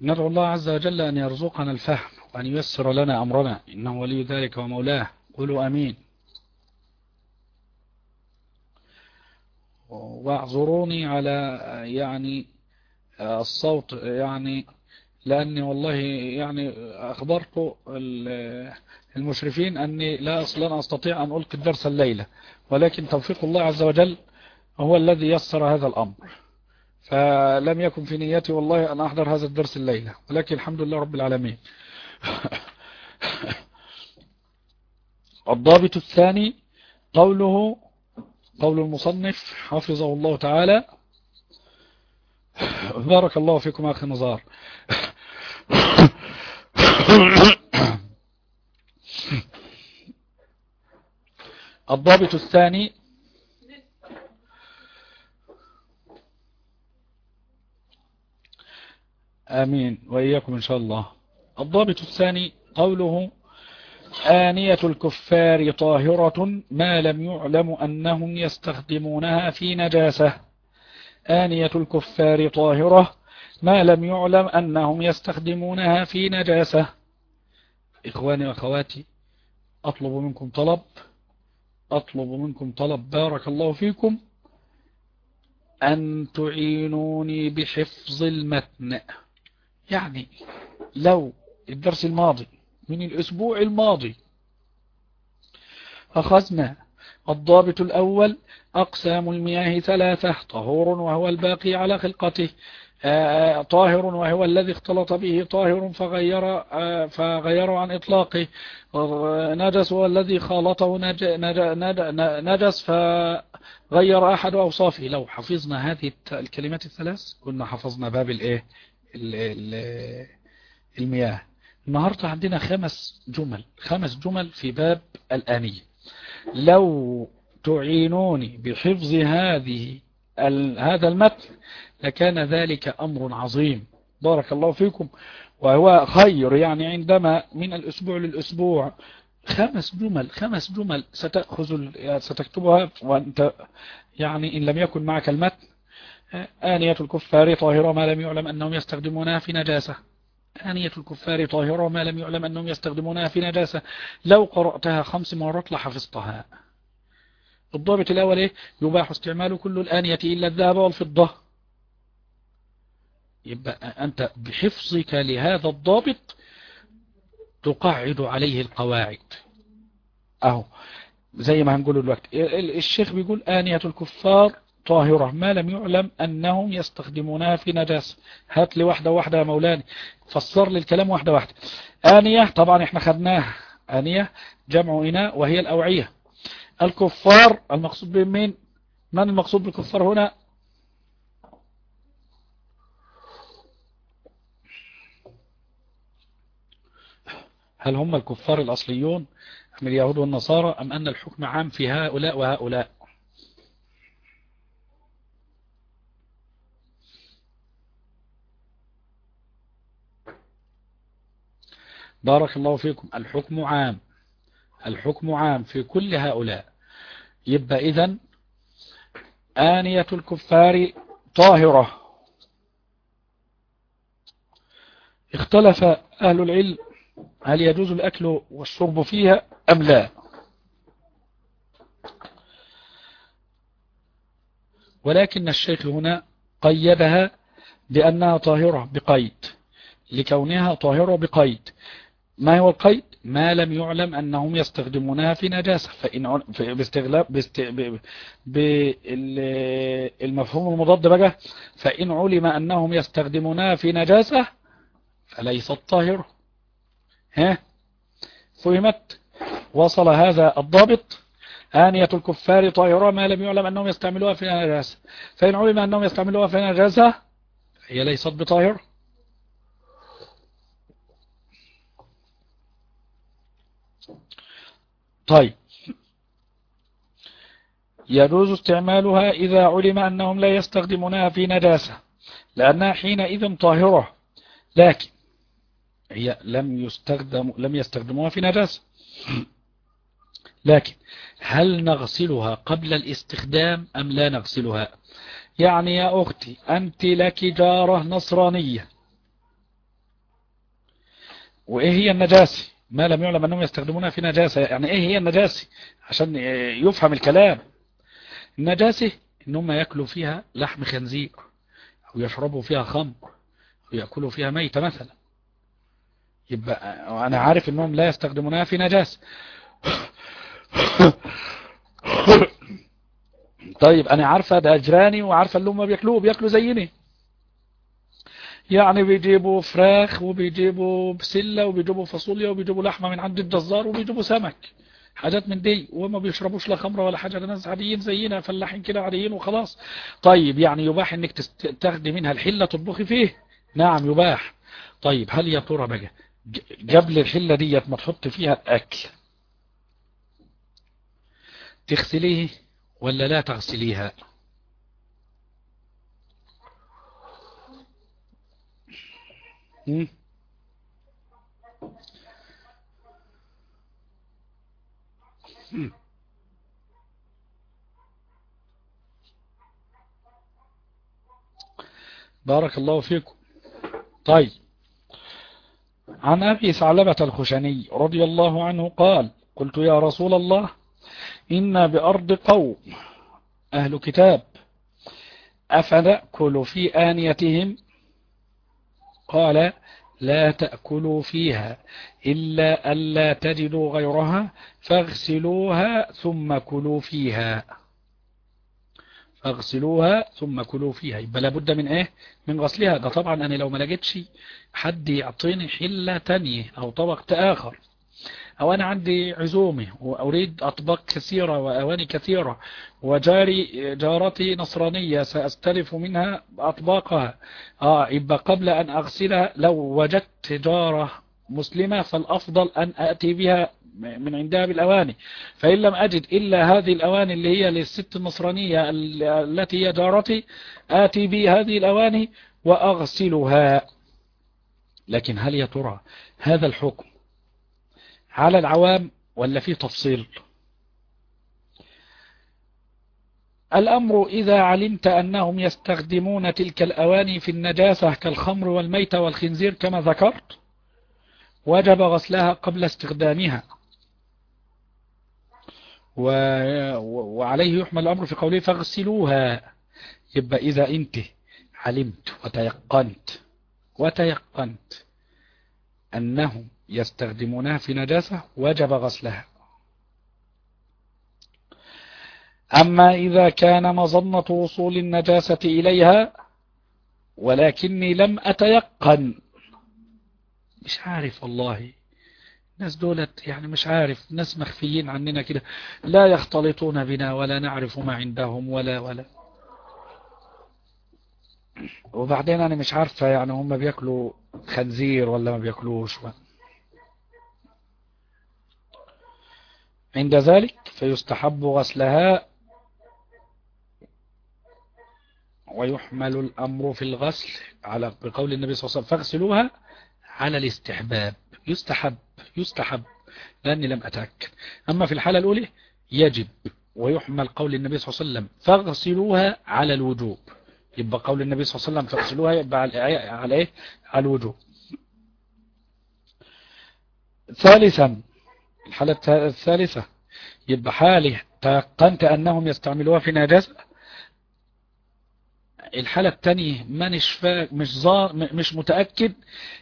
ندعو الله عز وجل أن يرزقنا الفهم وأن ييسر لنا أمرنا. إنه ولي ذلك ومولاه. قولوا أمين. واعذروني على يعني الصوت يعني لأني والله يعني أخبرت المشرفين أني لا أصلا أستطيع أن ألقي الدرس الليلة. ولكن توفيق الله عز وجل هو الذي يسر هذا الأمر. فلم يكن في نيتي والله أن أحضر هذا الدرس الليلة ولكن الحمد لله رب العالمين. [laughs] الضابط الثاني قوله قول المصنف حفظه الله تعالى. [laughs] بارك الله فيكم أخي نزار. [laughs] الضابط الثاني آمين وإياكم إن شاء الله. الضابط الثاني قوله آنية الكفار طاهرة ما لم يعلم أنهم يستخدمونها في نجاسة. آنية الكفار طاهرة ما لم يعلم أنهم يستخدمونها في نجاسة. إخواني وأخواتي أطلب منكم طلب. أطلب منكم طلب. بارك الله فيكم. أن تعينوني بحفظ المتن. يعني لو الدرس الماضي من الأسبوع الماضي أخذنا الضابط الأول أقسام المياه ثلاثة طهور وهو الباقي على خلقته آه، طاهر وهو الذي اختلط به طاهر فغير آه، فغير عن إطلاقه نجس هو الذي خالطه نجس فغير أحد أوصافه. لو حفظنا هذه الكلمات الثلاث كنا حفظنا باب الإيه؟ المياه. النهاردة عندنا خمس جمل خمس جمل في باب الآنية. لو تعينوني بحفظ هذه هذا المتن لكان ذلك أمر عظيم. بارك الله فيكم. وهو خير يعني عندما من الأسبوع للأسبوع. خمس جمل خمس جمل ستأخذ ستكتبها وأنت يعني إن لم يكن معك المتن آنية الكفار طاهرة ما لم يعلم أنهم يستخدمونها في نجاسة. آنية الكفار طاهرة ما لم يعلم أنهم يستخدمونها في نجاسة. لو قرأتها خمس مرات لحفظتها. الضابط الأول إيه؟ يباح استعمال كل الآنية إلا الذهب والفضة. يبقى أنت بحفظك لهذا الضابط تقعد عليه القواعد. أهو زي ما هنقول الوقت الشيخ بيقول آنية الكفار طاهرة. ما لم يعلم أنهم يستخدمونها في نجاسة هات لي واحدة واحدة يا مولاني فسر لي الكلام واحدة واحدة. آنية طبعا إحنا خدناها. آنية جمع إناء وهي الأوعية. الكفار المقصود بهم مين؟ من المقصود بالكفار هنا؟ هل هم الكفار الأصليون أم اليهود والنصارى أم أن الحكم عام في هؤلاء وهؤلاء؟ بارك الله فيكم. الحكم عام. الحكم عام في كل هؤلاء. يبقى إذن آنية الكفار طاهرة. اختلف أهل العلم هل يجوز الأكل والشرب فيها أم لا. ولكن الشيخ هنا قيدها بأنها طاهرة بقيد. لكونها طاهرة بقيد. ما هو القيد؟ ما لم يعلم أنهم يستخدمونها في نجاسة فإن باستغلاب باست... بالمفهوم المضاد بقى فإن علم أنهم يستخدمونها في نجاسة فليست طاهرة ها؟ فهمت؟ وصل هذا الضابط. آنية الكفار طاهرة ما لم يعلم أنهم يستعملوها في نجاسة. فإن علم أنهم يستعملوها في نجاسة هي ليست بطاهرة طيب. يجوز استعمالها إذا علم أنهم لا يستخدمونها في نجاسة لأنها حينئذ طاهرة. لكن هي لم يستخدم لم يستخدموها في نجاسة لكن هل نغسلها قبل الاستخدام أم لا نغسلها؟ يعني يا أختي أنت لك جارة نصرانية. وإيه هي النجاسة ما لم يعلم أنهم يستخدمونها في نجاسة. يعني إيه هي النجاسة؟ عشان يفهم الكلام. النجاسة إنهم يأكلوا فيها لحم خنزير أو يشربوا فيها خمر أو يأكلوا فيها ميتة مثلا. يبقى أنا عارف إنهم لا يستخدمونها في نجاسة. طيب أنا عارفة ده أجراني وعارفة اللي هم بيأكلوه بيأكلوا زيني. يعني بيجيبوا فراخ وبيجيبوا بسلة وبيجيبوا فاصوليا وبيجيبوا لحمة من عند الجزار وبيجيبوا سمك. حاجات من دي. وما بيشربوش لا خمرة ولا حاجة. ناس عاديين زينا فلاحين كده عاديين وخلاص. طيب يعني يباح إنك تاخدي منها الحلة تطبخي فيه؟ نعم يباح. طيب هل يا ترى بقى قبل الحلة ديت ما تحط فيها الأكل تغسليه ولا لا تغسليها؟ بارك الله فيكم. طيب. عن أبي ثعلبة الخشني رضي الله عنه قال قلت يا رسول الله إنا بأرض قوم أهل كتاب أفنأكل في آنيتهم قال لا تأكلوا فيها إلا ألا تجدوا غيرها فاغسلوها ثم كلوا فيها. فاغسلوها ثم كلوا فيها. يبقى لابد من إيه؟ من غسلها. ده طبعا أنا لو ما لقيتش حد يعطيني حلة تانية أو طبق آخر. أو أنا عندي عزومة وأريد أطباق كثيرة وأواني كثيرة وجاري جارتي نصرانية سأستلف منها أطباقها. آه يبقى قبل أن أغسلها لو وجدت جارة مسلمة فالأفضل أن أتي بها من عندها بالأواني. فإن لم أجد إلا هذه الأواني اللي هي للست النصرانية التي هي جارتي آتي بهذه الأواني وأغسلها. لكن هل يا ترى هذا الحكم على العوام ولا فيه تفصيل؟ الأمر إذا علمت أنهم يستخدمون تلك الأواني في النجاسة كالخمر والميت والخنزير كما ذكرت وجب غسلها قبل استخدامها. و... وعليه يحمل الأمر في قوله فاغسلوها. يبقى إذا أنت علمت وتيقنت وتيقنت أنهم يستخدمونها في نجاسة وجب غسلها. أما إذا كان مظنة وصول النجاسة إليها ولكني لم أتيقن. مش عارف والله. الناس دولت يعني مش عارف ناس مخفيين عننا كده. لا يختلطون بنا ولا نعرف ما عندهم ولا ولا. وبعدين أنا مش عارفة يعني هم بيأكلوا خنزير ولا ما بيأكلوش عند ذلك فيستحب غسلها ويحمل الأمر في الغسل على بقول النبي صلى الله عليه وسلم فاغسلوها على الاستحباب. يستحب يستحب لأني لم أتأكد. أما في الحالة الأولى يجب ويحمل قول النبي صلى الله عليه وسلم فاغسلوها على الوجوب. يبقى قول النبي صلى الله عليه وسلم فاغسلوها يبقى على إيه؟ على الوجوب. ثالثا الحالة الثالثة. يبقى حالي تيقنت أنهم يستعملوها في نجاسة. الحالة الثانية مانيش فا مش زار مش متأكد.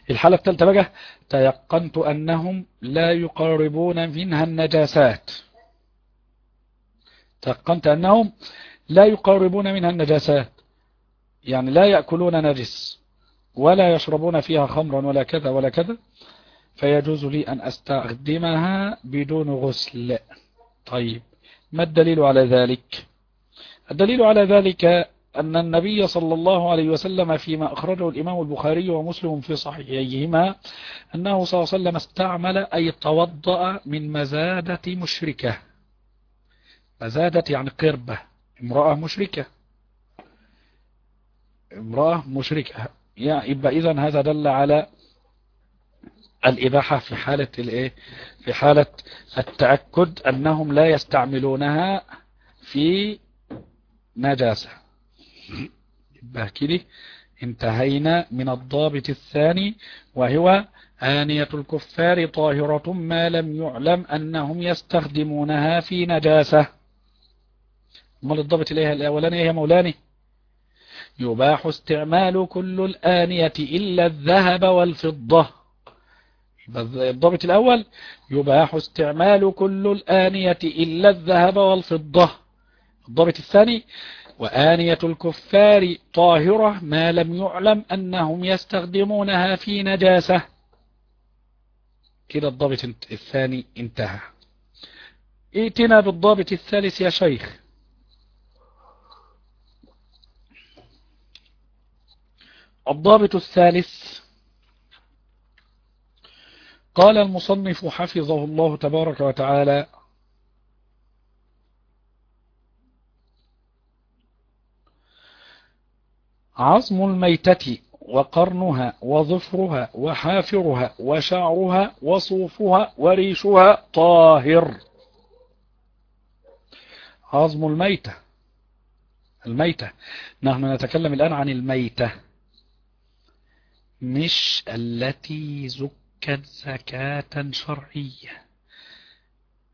الحالة الثالثة بقى تيقنت أنهم لا يقربون منها النجاسات. تيقنت أنهم لا يقربون منها النجاسات. يعني لا يأكلون نجس ولا يشربون فيها خمرا ولا كذا ولا كذا. فيجوز لي أن أستخدمها بدون غسل. طيب ما الدليل على ذلك؟ الدليل على ذلك أن النبي صلى الله عليه وسلم فيما أخرجه الإمام البخاري ومسلم في صحيحيهما أنه صلى الله عليه وسلم استعمل أي توضأ من مزادة مشركة. مزادة يعني قربة امرأة مشركة. امرأة مشركة. يعني إذن هذا دل على الإباحة في حالة الإيه؟ في حالة التأكد أنهم لا يستعملونها في نجاسة. يبقى انتهينا من الضابط الثاني وهو آنية الكفار طاهرة ما لم يعلم أنهم يستخدمونها في نجاسة. ما الضابط إليها الأولاني يا مولاني. يباح استعمال كل الآنية إلا الذهب والفضة. الضابط الأول يباح استعمال كل الآنية إلا الذهب والفضة. الضابط الثاني وآنية الكفار طاهرة ما لم يعلم أنهم يستخدمونها في نجاسة. كده الضابط الثاني انتهى. ائتنا بالضابط الثالث يا شيخ. الضابط الثالث قال المصنف حفظه الله تبارك وتعالى عظم الميتة وقرنها وظفرها وحافرها وشعرها وصوفها وريشها طاهر. عظم الميتة. الميتة. نحن نتكلم الآن عن الميتة. مش التي زكت زكاة شرعية.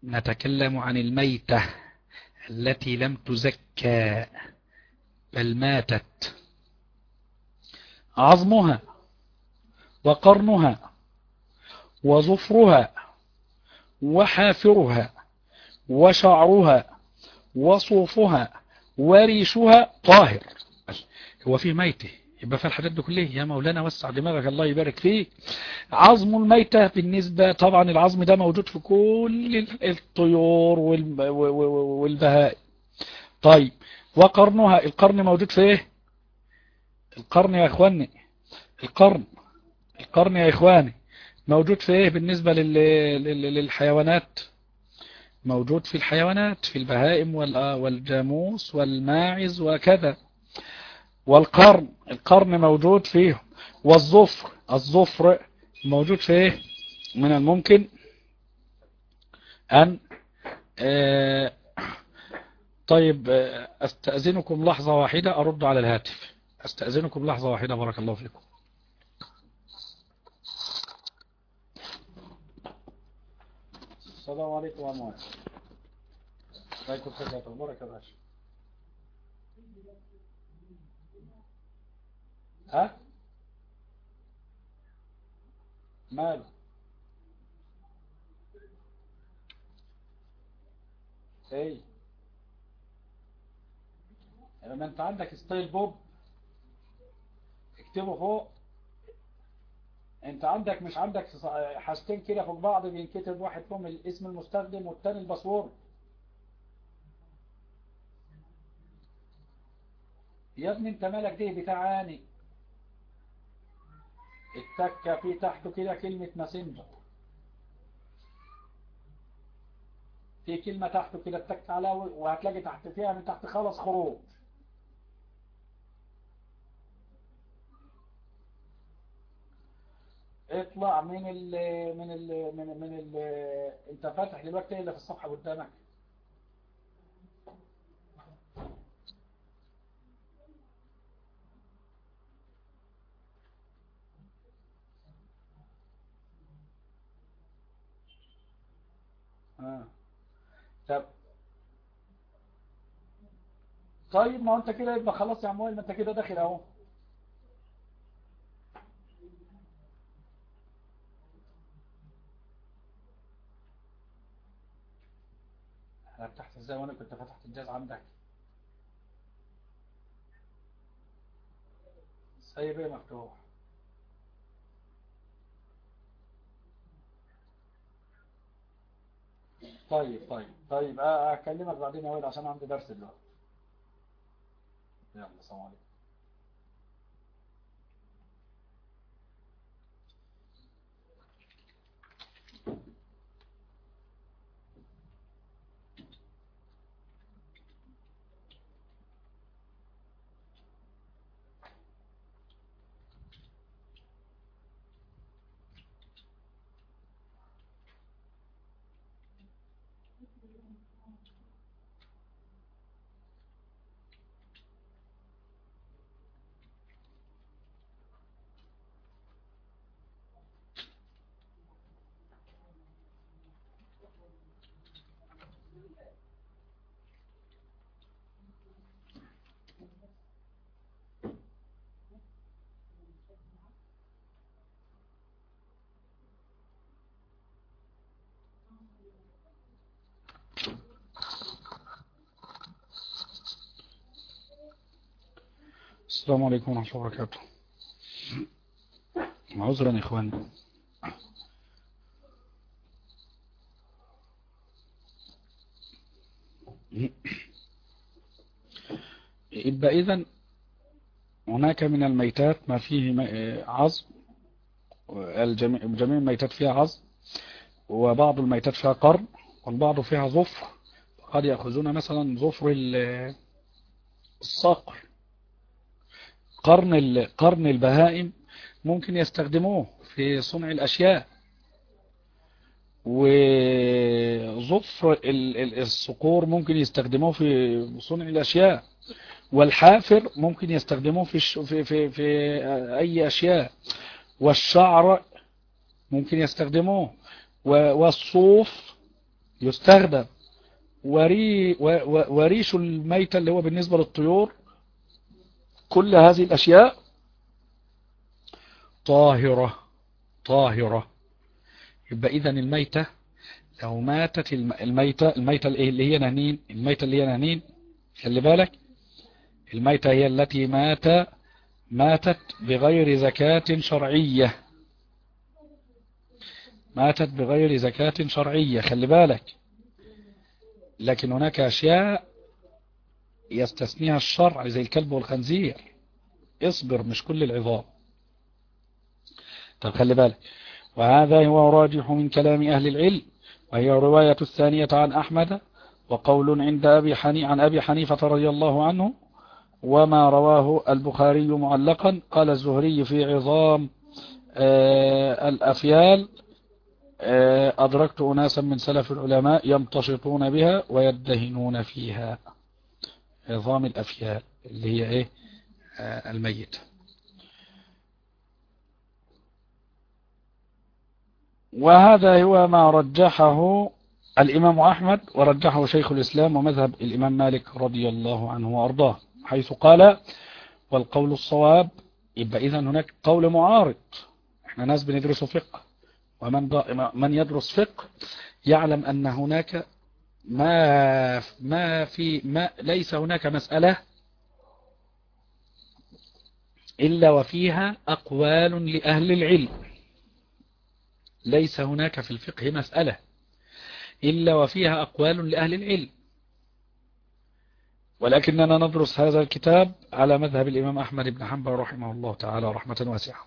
نتكلم عن الميتة التي لم تزكى بل ماتت. عظمها وقرنها وظفرها وحافرها وشعرها وصوفها وريشها طاهر. هو في ميتة. يبقى في الحاجات دي كلها. يا مولانا وسع دماغك الله يبارك فيك. عظم الميتة بالنسبة طبعا العظم ده موجود في كل الطيور والبهائم. طيب وقرنها القرن موجود في إيه؟ القرن يا إخواني القرن القرن يا إخواني موجود في إيه بالنسبة للحيوانات؟ موجود في الحيوانات في البهائم والجاموس والماعز وكذا. والقرن القرن موجود فيه. والظفر الظفر موجود في إيه من الممكن أن آه، طيب آه، أستأذنكم لحظة واحدة أرد على الهاتف. أستأذنكم لحظة واحدة بارك الله فيكم. السلام عليكم ورحمة الله عليكم السلام أخبارك يا باشا ها؟ ماله؟ إيه. لما أنت عندك ستايل بوب؟ اكتبه فوق. أنت عندك مش عندك حاجتين كده فوق بعض بينكتب واحد فيهم اسم المستخدم والتاني الباسورد. يا ابني أنت مالك دي؟ بتاعاني التكة في تحته كده كلمة ماسنجر في كلمة تحته كده اتك عليها وهتلاقي تحت فيها من تحت خلص خروج. اطلع من ال من ال من من ال انت فاتح دلوقتي إيه اللي في الصفحة قدامك آه. طب. طيب ما انت كده يبقى خلاص يا عموال ما انت كده داخل اهو. أنا فتحت إزاي وأنا كنت فتحت الجهاز عندك. سايب إيه مفتوح. طيب طيب. طيب أكلمك بعدين يا ولد عشان عندي درس دلوقتي. يلا السلام عليكم. السلام عليكم ورحمة الله وبركاته. عذرا يا إخواني يبقى إذن هناك من الميتات ما فيه عظم جميع الميتات فيها عظم وبعض الميتات فيها قرن والبعض فيها ظفر. قد يأخذون مثلا ظفر الصقر. قرن قرن البهائم ممكن يستخدموه في صنع الأشياء. وظفر الصقور ممكن يستخدموه في صنع الأشياء. والحافر ممكن يستخدموه في, في, في, في أي أشياء. والشعر ممكن يستخدموه. والصوف يستخدم. وري وريش الميتة اللي هو بالنسبة للطيور كل هذه الأشياء طاهرة طاهرة. يبقى إذن الميتة لو ماتت الميتة الميتة اللي هي نهنين الميتة اللي هي نهنين خلي بالك. الميتة هي التي مات ماتت بغير زكاة شرعية. ماتت بغير زكاة شرعية خلي بالك. لكن هناك أشياء يستثنيها الشرع زي الكلب والخنزير. اصبر مش كل العظام. طب خلي بالك. وهذا هو راجح من كلام أهل العلم وهي الرواية الثانية عن أحمد وقول عند أبي حني عن أبي حنيفة رضي الله عنه وما رواه البخاري معلقا. قال الزهري في عظام آه، الأفيال آه، أدركت أناسا من سلف العلماء يمتشطون بها ويدهنون فيها. عظام الأفيال اللي هي إيه؟ آه، الميت. وهذا هو ما رجحه الإمام أحمد ورجحه شيخ الإسلام ومذهب الإمام مالك رضي الله عنه وأرضاه حيث قال والقول الصواب يبقى إذا هناك قول معارض. إحنا ناس بندرس فقه ومن من يدرس فقه يعلم أن هناك ما ما في ما ليس هناك مسألة إلا وفيها أقوال لأهل العلم. ليس هناك في الفقه مسألة إلا وفيها أقوال لأهل العلم. ولكننا ندرس هذا الكتاب على مذهب الإمام أحمد بن حنبل رحمه الله تعالى رحمة واسعة.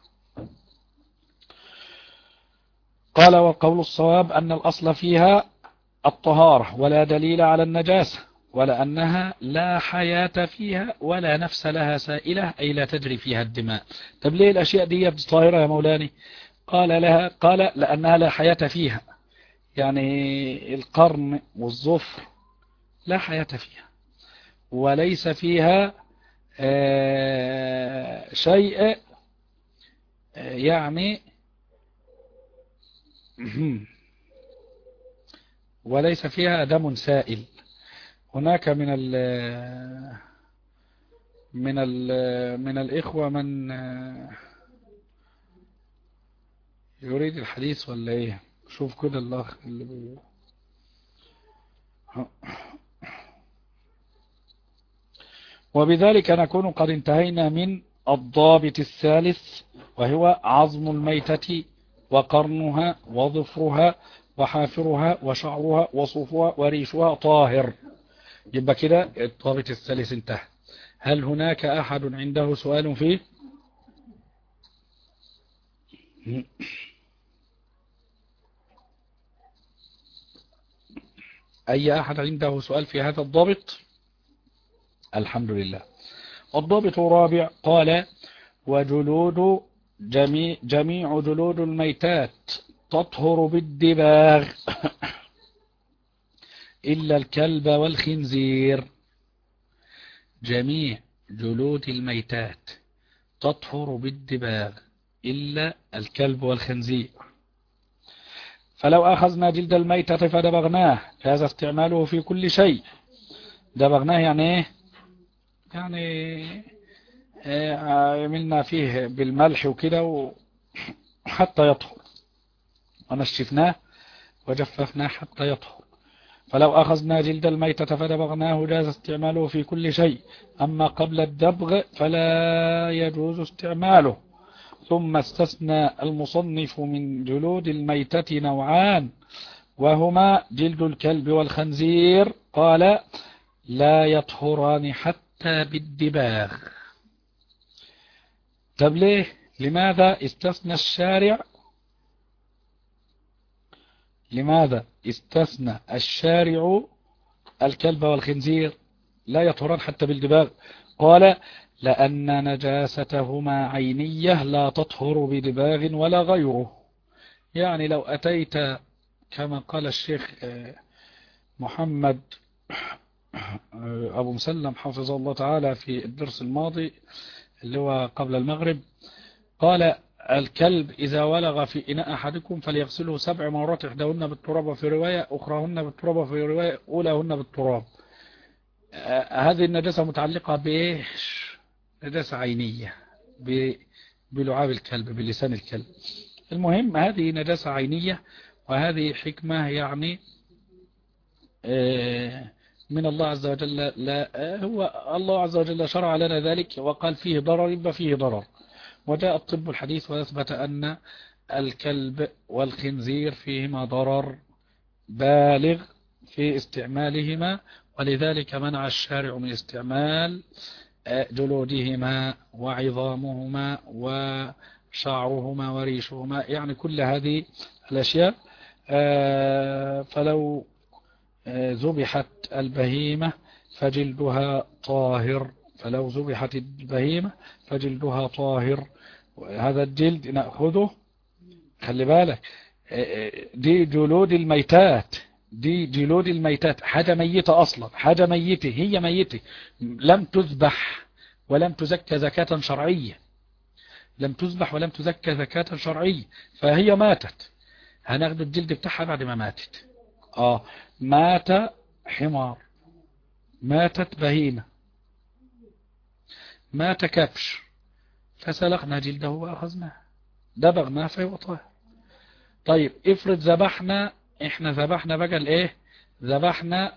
قال والقول الصواب أن الأصل فيها الطهارة ولا دليل على النجاسة ولا أنها لا حياة فيها ولا نفس لها سائلة أي لا تجري فيها الدماء. طب ليه الأشياء دي طاهرة يا مولاني قال لها قال لأنها لا حياة فيها. يعني القرن والظفر لا حياة فيها. وليس فيها آه، شيء آه، يعني [clears throat] وليس فيها دم سائل. هناك من ال من ال من الإخوة من يريد الحديث ولا إيه؟ شوف كده الاخ اللي بي... وبذلك نكون قد انتهينا من الضابط الثالث وهو عظم الميتة وقرنها وظفرها وحافرها وشعرها وصوفها وريشها طاهر. يبقى كده الضابط الثالث انتهى. هل هناك أحد عنده سؤال فيه أي أحد عنده سؤال في هذا الضابط؟ الحمد لله. الضابط الرابع قال وجلود جميع, جميع جلود الميتات تطهر بالدباغ [coughs] إلا الكلب والخنزير. جميع جلود الميتات تطهر بالدباغ إلا الكلب والخنزير. فلو أخذنا جلد الميتة فدبغناه. جاز استعماله في كل شيء. دبغناه يعني إيه يعني آه، عملنا فيه بالملح وكده [coughs] حتى يطهر. ونشفناه وجففناه حتى يطهر. فلو أخذنا جلد الميتة فدبغناه جاز استعماله في كل شيء. أما قبل الدبغ فلا يجوز استعماله. ثم استثنى المصنف من جلود الميتة نوعان. وهما جلد الكلب والخنزير. قال لا يطهران حتى بالدباغ. طب ليه؟ لماذا استثنى الشارع لماذا استثنى الشارع الكلب والخنزير لا يطهران حتى بالدباغ قال لأن نجاستهما عينية لا تطهر بدباغ ولا غيره. يعني لو أتيت كما قال الشيخ آه، محمد آه، أبو مسلم حفظه الله تعالى في الدرس الماضي اللي هو قبل المغرب قال الكلب إذا ولغ في إناء أحدكم فليغسله سبع مرات إحداهن بالتراب وفي رواية أخراهن بالتراب وفي رواية أولاهن بالتراب. آه، هذه النجاسة متعلقة بإيش؟ نجاسة عينية بلعاب الكلب بلسان الكلب. المهم هذه نجاسة عينية وهذه حكمة يعني آه، من الله عز وجل لا آه، هو الله عز وجل شرع لنا ذلك وقال فيه ضرر يبقى فيه ضرر. وجاء الطب الحديث ويثبت أن الكلب والخنزير فيهما ضرر بالغ في استعمالهما ولذلك منع الشارع من استعمال جلودهما وعظامهما شعرهما وريشهما يعني كل هذه الأشياء آه، فلو آه، ذبحت البهيمة فجلدها طاهر. فلو ذبحت البهيمة فجلدها طاهر. هذا الجلد نأخذه خلي بالك دي جلود الميتات دي جلود الميتات. حاجة ميتة أصلا حاجة ميتة هي ميتة. لم تذبح ولم تزكى زكاة شرعية. لم تذبح ولم تزكى زكاة شرعية فهي ماتت. هناخد الجلد بتاعها بعد ما ماتت. آه مات حمار ماتت بهيمة. مات كبش فسلقنا جلده وأخذناه. دبغناه فهو طاهر طيب افرض ذبحنا إحنا ذبحنا بقى الايه؟ ذبحنا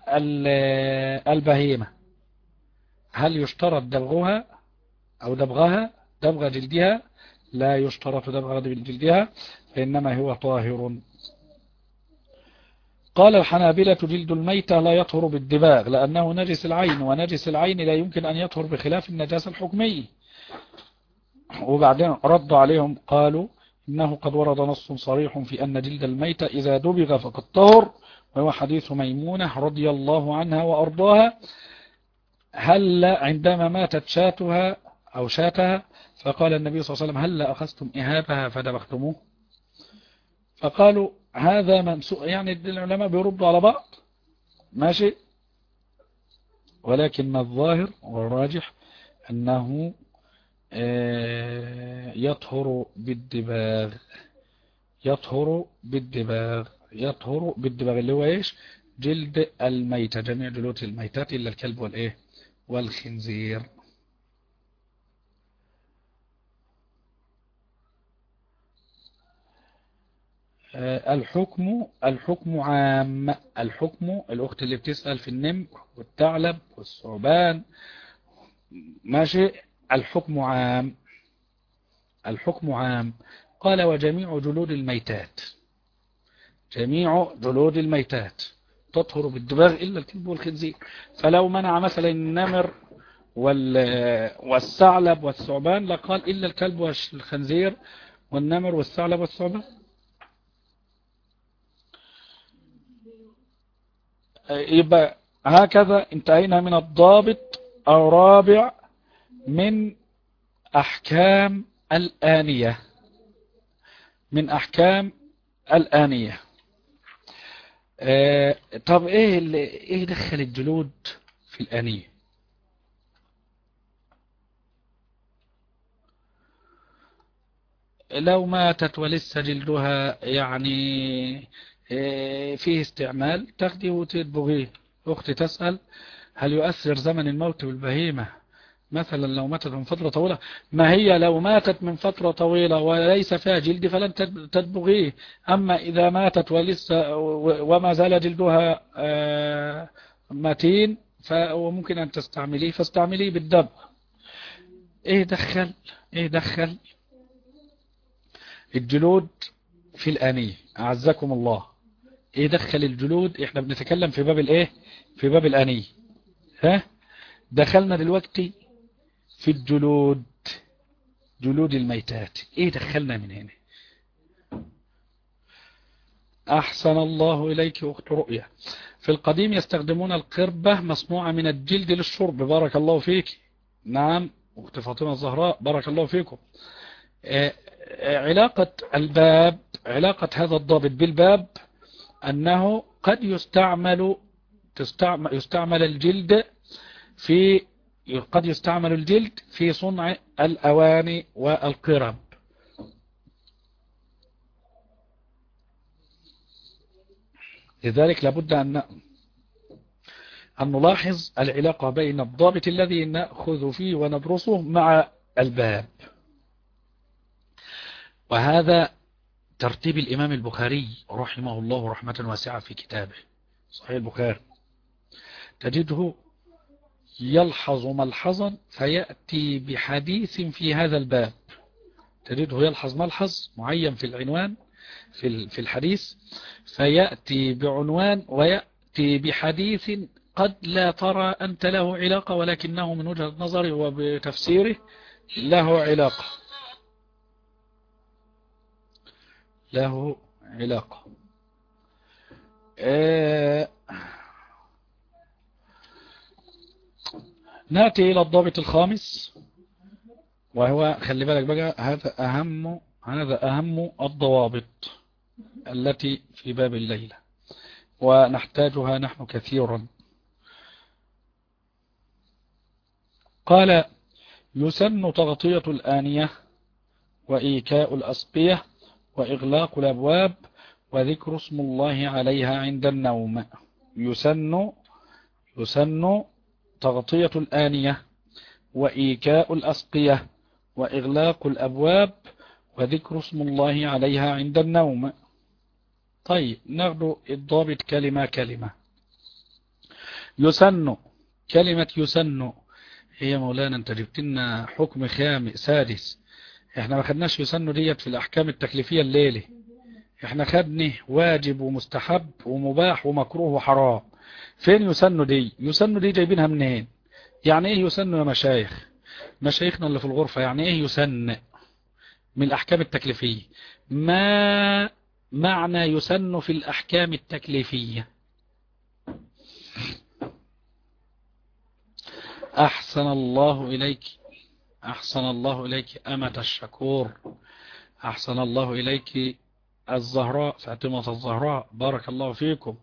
البهيمة. هل يشترط دبغها أو دبغها؟ دبغ جلدها. لا يشترط دبغ جلدها فإنما هو طاهر قال الحنابلة جلد الميتة لا يطهر بالدباغ لأنه نجس العين ونجس العين لا يمكن أن يطهر بخلاف النجاسة الحكمية وبعدين ردوا عليهم قالوا إنه قد ورد نص صريح في أن جلد الميتة إذا دبغ فقد طهر وهو حديث ميمونة رضي الله عنها وأرضاها. هل عندما ماتت شاتها أو شاتها؟ فقال النبي صلى الله عليه وسلم هل أخذتم إهابها فدبختموه فقالوا هذا منسوء يعني العلماء بيردوا على بعض. ماشي؟ ولكن الظاهر والراجح أنه آه، يطهر بالدباغ يطهر بالدباغ يطهر بالدباغ اللي هو إيش؟ جلد الميتة جميع جلود الميتات إلا الكلب والإيه؟ والخنزير. الحكم الحكم عام. الحكم الأخت اللي بتسأل في النمر والثعلب والثعبان. ماشي؟ الحكم عام. الحكم عام. قال وجميع جلود الميتات. جميع جلود الميتات. تطهر بالدباغ إلا الكلب والخنزير. فلو منع مثلا النمر والثعلب والثعبان لقال إلا الكلب والخنزير والنمر والثعلب والثعبان. يبقى هكذا انتهينا من الضابط الرابع من أحكام الآنية. من أحكام الآنية. آه طب إيه, اللي إيه دخل الجلود في الآنية؟ لو ماتت ولسه جلدها يعني آه، فيه استعمال. تاخدي وتدبغيه أختي تسأل هل يؤثر زمن الموت بالبهيمة مثلا لو ماتت من فترة طويلة. ما هي لو ماتت من فترة طويلة وليس فيها جلد فلن تدبغيه. أما إذا ماتت ولسه وما زال جلدها آه، متين فممكن أن تستعمليه فاستعمليه بالدبغ إيه دخل؟ إيه دخل؟ الجلود في الآنية أعزكم الله. إيه دخل الجلود إحنا بنتكلم في باب الإيه؟ في باب الآنية ها؟ دخلنا دلوقتي في الجلود جلود الميتات. إيه دخلنا من هنا؟ أحسن الله إليك أخت رؤيا في القديم يستخدمون القربة مصنوعة من الجلد للشرب. بارك الله فيك. نعم. أخت فاطمة الزهراء بارك الله فيكم. آه، آه، علاقة الباب علاقة هذا الضابط بالباب أنه قد يستعمل يستعمل الجلد في قد يستعمل الجلد في صنع الأواني والقرب. لذلك لابد أن أن نلاحظ العلاقة بين الضابط الذي نأخذ فيه وندرسه مع الباب. وهذا ترتيب الإمام البخاري رحمه الله رحمة واسعة في كتابه. صحيح البخاري. تجده يلحظ ملحظا فيأتي بحديث في هذا الباب. تجده يلحظ ملحظ معين في العنوان في في الحديث فيأتي بعنوان ويأتي بحديث قد لا ترى أنت له علاقة ولكنه من وجهة نظره وبتفسيره له علاقة. له علاقة. آه، نأتي إلى الضابط الخامس وهو خلي بالك بقى هذا أهم هذا أهم الضوابط التي في باب الليلة ونحتاجها نحن كثيرا. قال يسن تغطية الآنية وإيكاء الأسقية وإغلاق الأبواب وذكر اسم الله عليها عند النوم. يسن يسن تغطية الآنية وإيكاء الأسقية وإغلاق الأبواب وذكر اسم الله عليها عند النوم. طيب ناخد الضابط كلمة كلمة. يسن كلمة يسن. هي مولانا أنت جبت لنا حكم خامس سادس. إحنا ما خدناش يسن ديت في الأحكام التكليفية الليلة. إحنا خدنه واجب ومستحب ومباح ومكروه وحرام. فين يسن دي؟ يسن دي جايبينها منين؟ يعني إيه يسن يا مشايخ؟ مشايخنا اللي في الغرفة يعني إيه يسن؟ من الأحكام التكليفية. ما معنى يسن في الأحكام التكليفية؟ أحسن الله إليك. أحسن الله إليك أمة الشكور. أحسن الله إليك الزهراء فاطمة الزهراء بارك الله فيكم.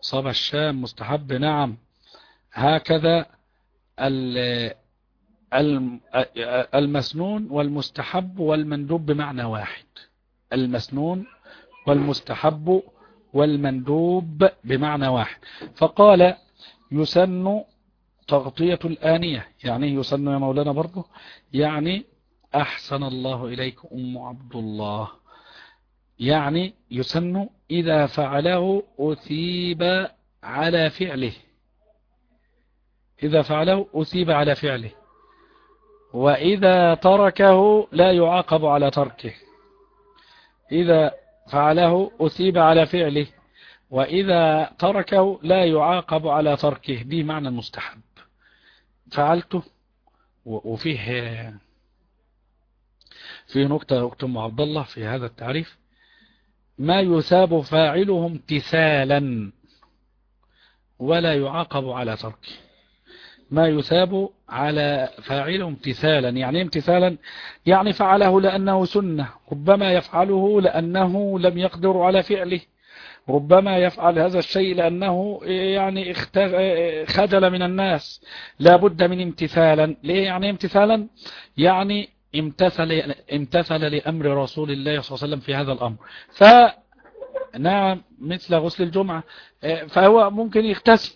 صبا الشام مستحب نعم. هكذا المسنون والمستحب والمندوب بمعنى واحد. المسنون والمستحب والمندوب بمعنى واحد. فقال يسن تغطية الآنية يعني يسن يا مولانا برضه يعني أحسن الله إليك أم عبد الله يعني يسن إذا فعله أثيب على فعله. إذا فعله أثيب على فعله. وإذا تركه لا يعاقب على تركه. إذا فعله أثيب على فعله. وإذا تركه لا يعاقب على تركه. دي معنى المستحب فعلته. وفيه في نقطة أكتم عبد الله في هذا التعريف. ما يثاب فاعله امتثالا ولا يعاقب على تركه. ما يثاب على فاعله امتثالا يعني امتثالا؟ يعني فعله لأنه سنة ربما يفعله لأنه لم يقدر على فعله. ربما يفعل هذا الشيء لأنه يعني خجل من الناس. لا بد من امتثالا. ليه يعني امتثالا؟ يعني امتثل, امتثل لأمر رسول الله صلى الله عليه وسلم في هذا الأمر. فنعم مثل غسل الجمعة. فهو ممكن يغتسل.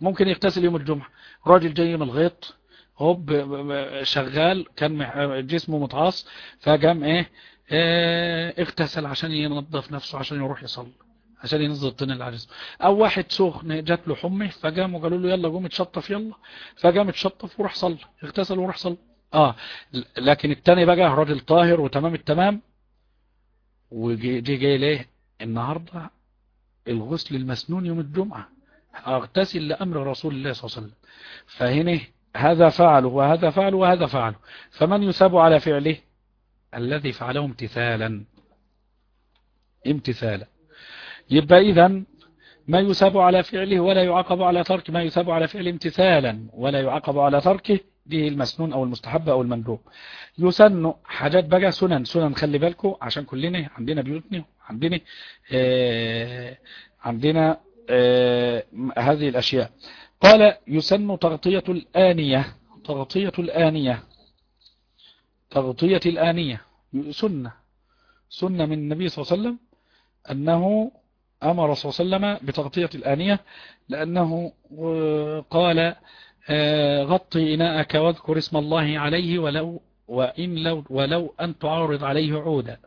ممكن يغتسل يوم الجمعة. راجل جاي من الغيط هوب شغال كان جسمه متعاص فقام إيه, إيه اغتسل عشان ينظف نفسه عشان يروح يصلي. عشان ينزل الطين جسمه أو واحد سخن جات له حمه فقام وقالوا له يلا قوم اتشطف يلا. فقام اتشطف وراح صلى. اغتسل وراح صلى. آه. لكن التاني بقى راجل طاهر وتمام التمام. وجي جاي ليه النهارده الغسل المسنون يوم الجمعة. أغتسل لأمر رسول الله صلى الله عليه وسلم. فهنا هذا فعله وهذا فعله وهذا فعله. فمن يثاب على فعله؟ الذي فعله امتثالا. امتثالا. يبقى إذا ما يثاب على فعله ولا يعاقب على ترك ما يثاب على فعله امتثالا ولا يعاقب على تركه دي المسنون أو المستحب أو المندوب. يسن حاجات بقى سنن. سنن خلي بالكم عشان كلنا عندنا بيوتنا عندنا آه عندنا آه هذه الأشياء. قال يسن تغطية الآنية. تغطية الآنية. تغطية الآنية. سنة. سنة من النبي صلى الله عليه وسلم أنه أمر صلى الله عليه وسلم بتغطية الآنية لأنه قال آه، غطي إناءك واذكر اسم الله عليه ولو وإن لو ولو أن تعارض عليه عودا.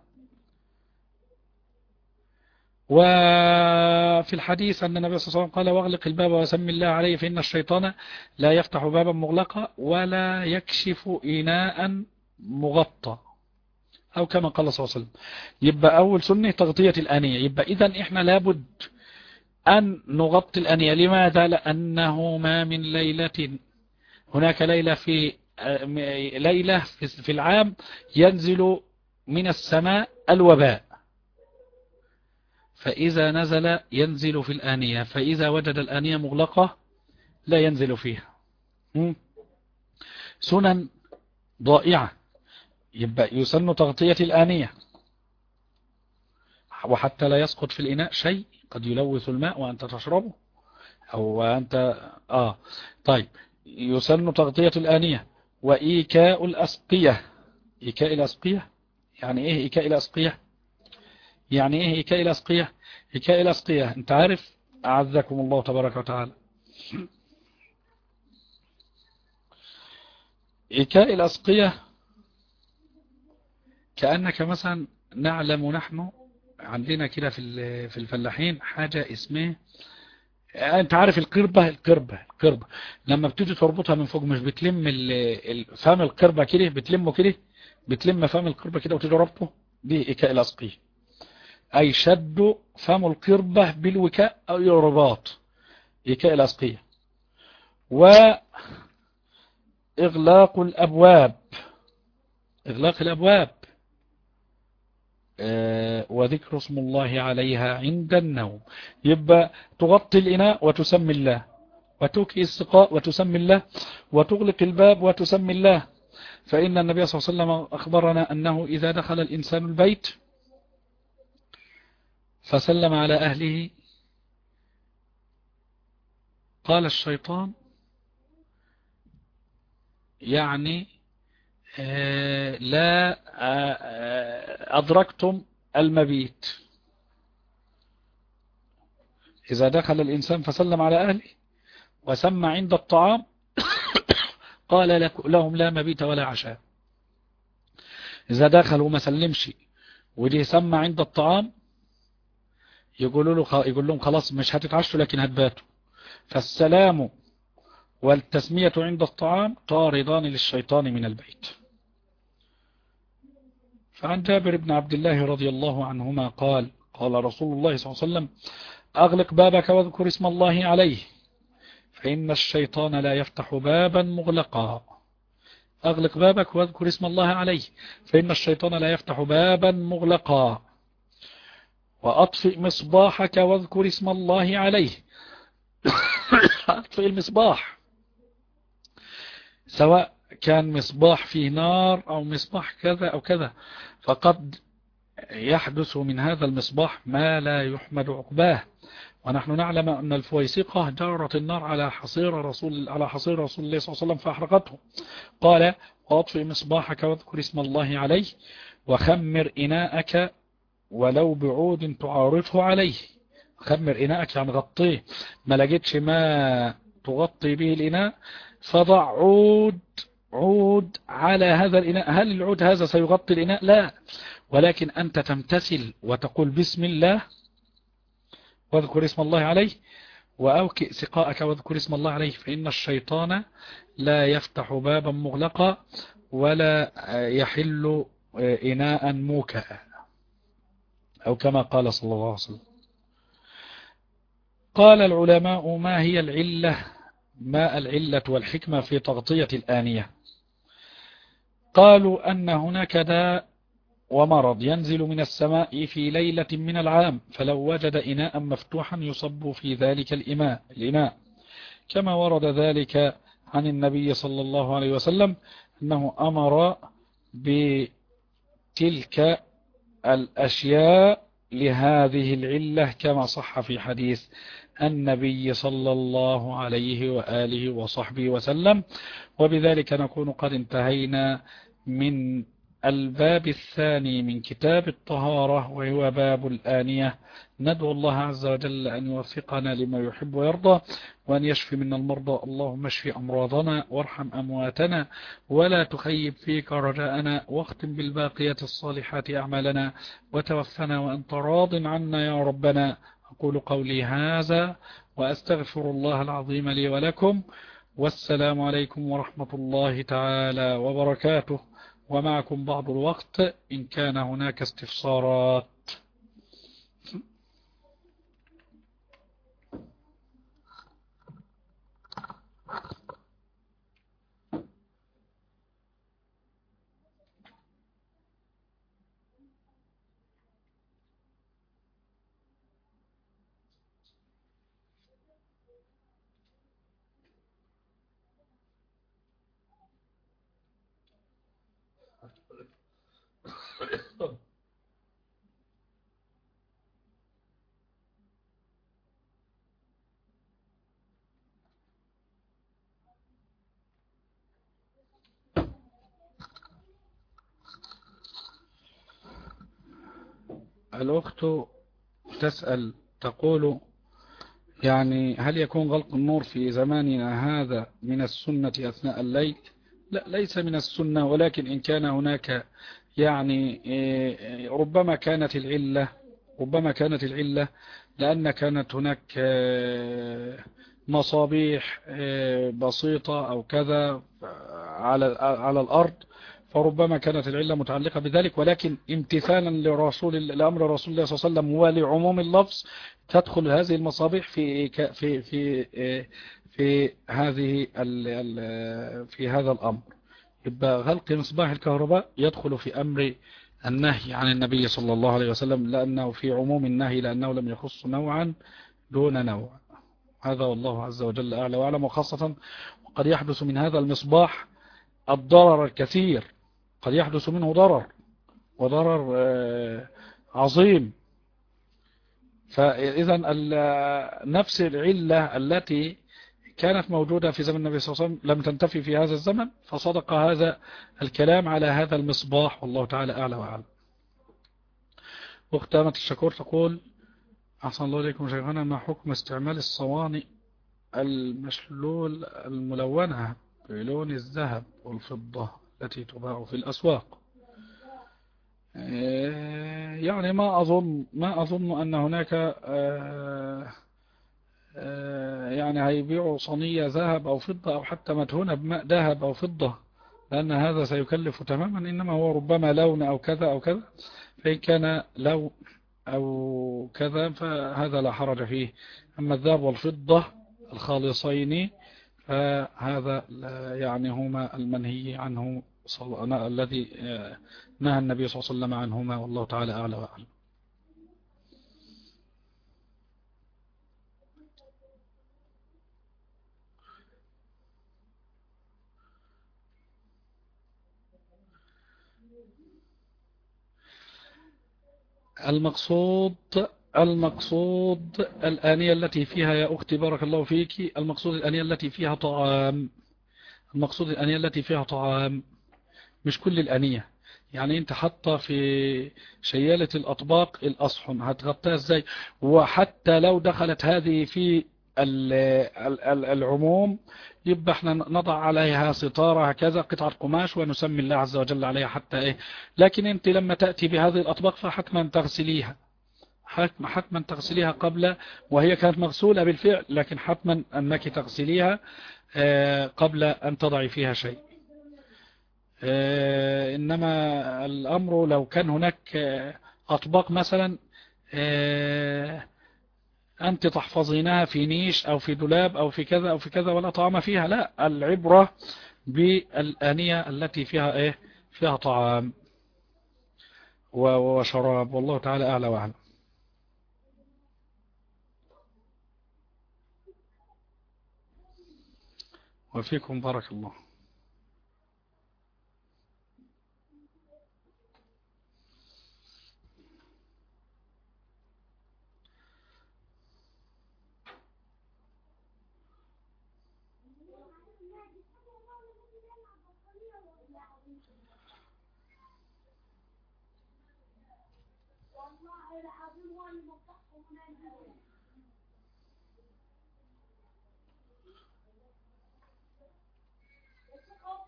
وفي الحديث أن النبي صلى الله عليه وسلم قال واغلق الباب وسم الله عليه فإن الشيطان لا يفتح بابا مغلقا ولا يكشف إناء مغطى. أو كما قال صلى الله عليه وسلم. يبقى أول سنة تغطية الأنية. يبقى إذا إحنا لابد أن نغطي الأنية. لماذا؟ لأنه ما من ليلة. هناك ليلة في ليلة في العام ينزل من السماء الوباء. فإذا نزل ينزل في الآنية. فإذا وجد الآنية مغلقة لا ينزل فيها. سنن ضائعة. يبقى يسن تغطية الآنية. وحتى لا يسقط في الإناء شيء قد يلوث الماء وأنت تشربه أو أنت آه. طيب يسن تغطية الآنية. وإيكاء الأسقية. إيكاء الأسقية؟ يعني إيه إيكاء الأسقية؟ يعني إيه إيكاء الأسقية؟ إيكاء الأسقية. أنت عارف؟ أعزكم الله تبارك وتعالى. إيكاء الأسقية كأنك مثلا نعلم نحن عندنا كده في في الفلاحين حاجة اسمها أنت عارف القربة القربة القربة. لما بتيجي تربطها من فوق مش بتلم فم القربة كده بتلمه كده بتلم فم القربة كده وتيجي ربطه دي إيكاء الأسقية. أي شد فم القربة بالوكاء أو الرباط إيكاء الأسقية. وإغلاق الأبواب. إغلاق الأبواب. وذكر اسم الله عليها عند النوم. يبقى تغطي الإناء وتسمي الله وتوكي السقاء وتسمي الله وتغلق الباب وتسمي الله. فإن النبي صلى الله عليه وسلم أخبرنا أنه إذا دخل الإنسان البيت فسلم على أهله. قال الشيطان يعني آه، لا آه، آه، أدركتم المبيت. إذا دخل الإنسان فسلم على أهله وسمى عند الطعام [coughs] قال لهم لا مبيت ولا عشاء. إذا دخل وما سلمش ودي سمى عند الطعام يقولوا له يقول لهم خلاص مش هتتعشوا لكن هتباتوا. فالسلام والتسمية عند الطعام طاردان للشيطان من البيت. فعن جابر بن عبد الله رضي الله عنهما قال قال رسول الله صلى الله عليه وسلم أغلق بابك واذكر اسم الله عليه فإن الشيطان لا يفتح بابا مغلقا. أغلق بابك واذكر اسم الله عليه فإن الشيطان لا يفتح بابا مغلقا. وأطفئ مصباحك واذكر اسم الله عليه. [coughs] أطفئ المصباح. سواء كان مصباح فيه نار أو مصباح كذا أو كذا فقد يحدث من هذا المصباح ما لا يحمد عقباه. ونحن نعلم أن الفويسقة جرت النار على حصير رسول على حصير رسول الله صلى الله عليه وسلم فأحرقته. قال واطفئ مصباحك واذكر اسم الله عليه وخمر إناءك ولو بعود تعارضه عليه. خمر إناءك يعني غطيه. ما لقيتش ما تغطي به الإناء فضع عود عود على هذا الإناء. هل العود هذا سيغطي الإناء؟ لا. ولكن أنت تمتثل وتقول بسم الله واذكر اسم الله عليه وأوكئ سقاءك واذكر اسم الله عليه. فإن الشيطان لا يفتح بابا مغلقا ولا يحل إناء موكأ أو كما قال صلى الله عليه وسلم. قال العلماء ما هي العلة؟ ما العلة والحكمة في تغطية الآنية؟ قالوا أن هناك داء ومرض ينزل من السماء في ليلة من العام فلو وجد إناء مفتوحا يصب في ذلك الإماء الإناء. كما ورد ذلك عن النبي صلى الله عليه وسلم أنه أمر بتلك الأشياء لهذه العلة كما صح في حديث النبي صلى الله عليه وآله وصحبه وسلم. وبذلك نكون قد انتهينا من الباب الثاني من كتاب الطهارة وهو باب الآنية. ندعو الله عز وجل أن يوفقنا لما يحب ويرضى وأن يشفي منا المرضى. اللهم اشفي أمراضنا وارحم أمواتنا ولا تخيب فيك رجاءنا واختم بالباقية الصالحات أعمالنا وتوفنا وأنت راض عنا يا ربنا. أقول قولي هذا وأستغفر الله العظيم لي ولكم والسلام عليكم ورحمة الله تعالى وبركاته. ومعكم بعض الوقت إن كان هناك استفسارات. الأخت تسأل تقول يعني هل يكون غلق النور في زماننا هذا من السنة أثناء الليل؟ لا ليس من السنة ولكن إن كان هناك يعني إيه، ربما كانت العلة ربما كانت العلة لأن كانت هناك إيه، مصابيح إيه، بسيطة أو كذا على على الأرض فربما كانت العلة متعلقة بذلك ولكن امتثالا لرسول لأمر رسول الله صلى الله عليه وسلم ولعموم اللفظ تدخل هذه المصابيح في في في في هذه في هذا الأمر. يبقى غلق مصباح الكهرباء يدخل في أمر النهي عن النبي صلى الله عليه وسلم لأنه في عموم النهي لأنه لم يخص نوعا دون نوع. هذا والله عز وجل أعلى وأعلم وخاصة وقد يحدث من هذا المصباح الضرر الكثير قد يحدث منه ضرر وضرر آه، عظيم. فإذا نفس العلة التي كانت موجودة في زمن النبي صلى الله عليه وسلم لم تنتفي في هذا الزمن فصدق هذا الكلام على هذا المصباح. والله تعالى أعلى وأعلم أختامة الشكور تقول أحسن الله إليكم شيخنا ما حكم استعمال الصواني المشلول الملونة بلون الذهب والفضة؟ التي تباع في الأسواق. آه، يعني ما أظن ما أظن أن هناك آه، آه، يعني هيبيعوا صينية ذهب أو فضة أو حتى مدهونة بماء ذهب أو فضة لأن هذا سيكلف تماما إنما هو ربما لون أو كذا أو كذا. فإن كان لون أو كذا فهذا لا حرج فيه. أما الذهب والفضة الخالصين فهذا يعني هما المنهي عنه الذي آه، نهى النبي صلى الله عليه وسلم عنهما والله تعالى أعلى وأعلم. المقصود المقصود الآنية التي فيها يا أختي بارك الله فيك المقصود الآنية التي فيها طعام. المقصود الآنية التي فيها طعام. مش كل الأنية. يعني أنت حاطه في شيالة الأطباق الأصحن هتغطيها إزاي؟ وحتى لو دخلت هذه في العموم يبقى إحنا نضع عليها ستارة هكذا قطعة قماش ونسمي الله عز وجل عليها حتى إيه. لكن أنت لما تأتي بهذه الأطباق فحتما تغسليها. حتما تغسليها قبل وهي كانت مغسولة بالفعل لكن حتما أنك تغسليها آه، قبل أن تضعي فيها شيء. آه، إنما الأمر لو كان هناك آه، أطباق مثلا أنت تحفظينها في نيش أو في دولاب أو في كذا أو في كذا ولا طعام فيها لا العبرة بالآنية التي فيها إيه؟ فيها طعام. وشراب. والله تعالى أعلى وأعلم وفيكم بارك الله.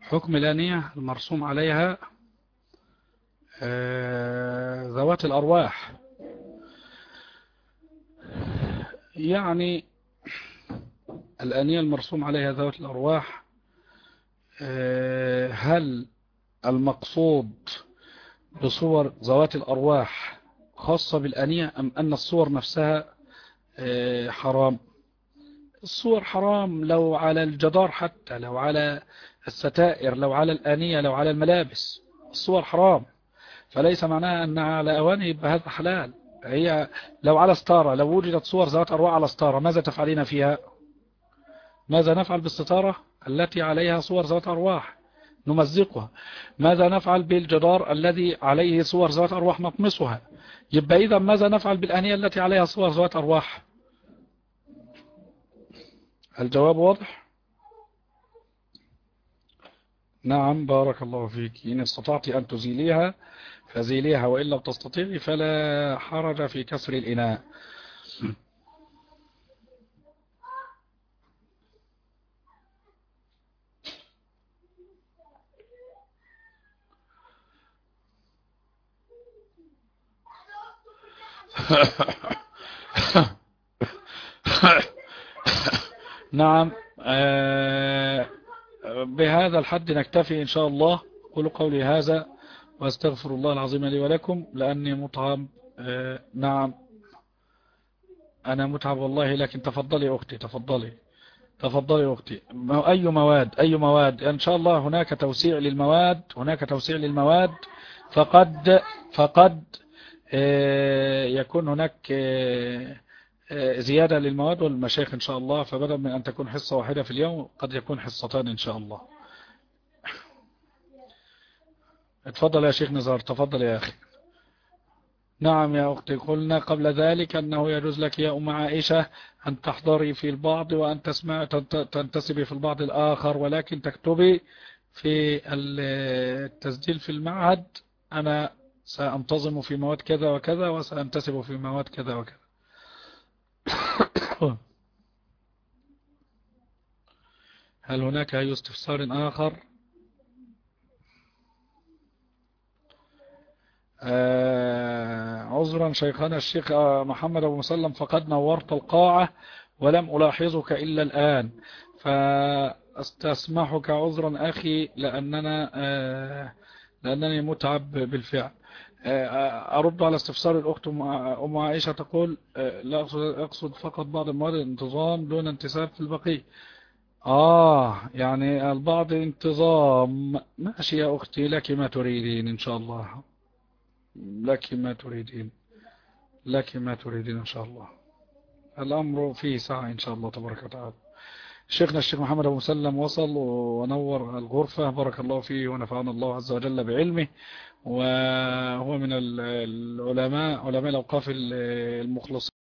حكم الآنية المرسوم عليها آه، ذوات الأرواح. يعني الآنية المرسوم عليها ذوات الأرواح آه، هل المقصود بصور ذوات الأرواح خاصة بالآنية أم أن الصور نفسها آه، حرام؟ الصور حرام لو على الجدار حتى لو على الستائر لو على الآنية لو على الملابس. الصور حرام. فليس معناها أنها على أواني يبقى هذا حلال. هي لو على ستارة لو وجدت صور ذات أرواح على ستارة ماذا تفعلين فيها؟ ماذا نفعل بالستارة؟ التي عليها صور ذات أرواح. نمزقها. ماذا نفعل بالجدار الذي عليه صور ذات أرواح نطمسها؟ يبقى إذا ماذا نفعل بالأنية التي عليها صور ذات أرواح؟ الجواب واضح؟ نعم بارك الله فيك. إن استطعت أن تزيليها فزيليها وإن لم تستطيعي فلا حرج في كسر الإناء. [laughs] نعم آه، بهذا الحد نكتفي إن شاء الله. قولوا قولي هذا وأستغفر الله العظيم لي ولكم لأني متعب آه، نعم. أنا متعب والله لكن تفضلي أختي تفضلي تفضلي أختي. أي مواد أي مواد؟ إن شاء الله هناك توسيع للمواد هناك توسيع للمواد. فقد فقد يكون هناك آه، زيادة للمواد والمشايخ إن شاء الله فبدل من أن تكون حصة واحدة في اليوم قد يكون حصتان إن شاء الله. اتفضل يا شيخ نزار تفضل يا أخي. نعم يا أختي قلنا قبل ذلك أنه يجوز لك يا أم عائشة أن تحضري في البعض وأن تسمع تنتسبي في البعض الآخر ولكن تكتبي في التسجيل في المعهد. أنا سأنتظم في مواد كذا وكذا وسأنتسب في مواد كذا وكذا. [coughs] هل هناك أي استفسار آخر؟ آه عذرا شيخنا الشيخ محمد أبو مسلم فقد نورت القاعة ولم ألاحظك إلا الآن. فأستسمحك عذرا أخي لأننا آه لأنني متعب بالفعل. آه، أرد على استفسار الأخت أم عائشة تقول آه، لا أقصد فقط بعض المواد الانتظام دون انتساب في البقية. آه يعني البعض انتظام. ماشي يا أختي لك ما تريدين إن شاء الله. لك ما تريدين. لك ما تريدين إن شاء الله. الأمر فيه ساعة إن شاء الله تبارك وتعالى. شيخنا الشيخ محمد أبو مسلم وصل ونور الغرفة. بارك الله فيه ونفعنا الله عز وجل بعلمه. وهو من العلماء علماء الأوقاف المخلصين.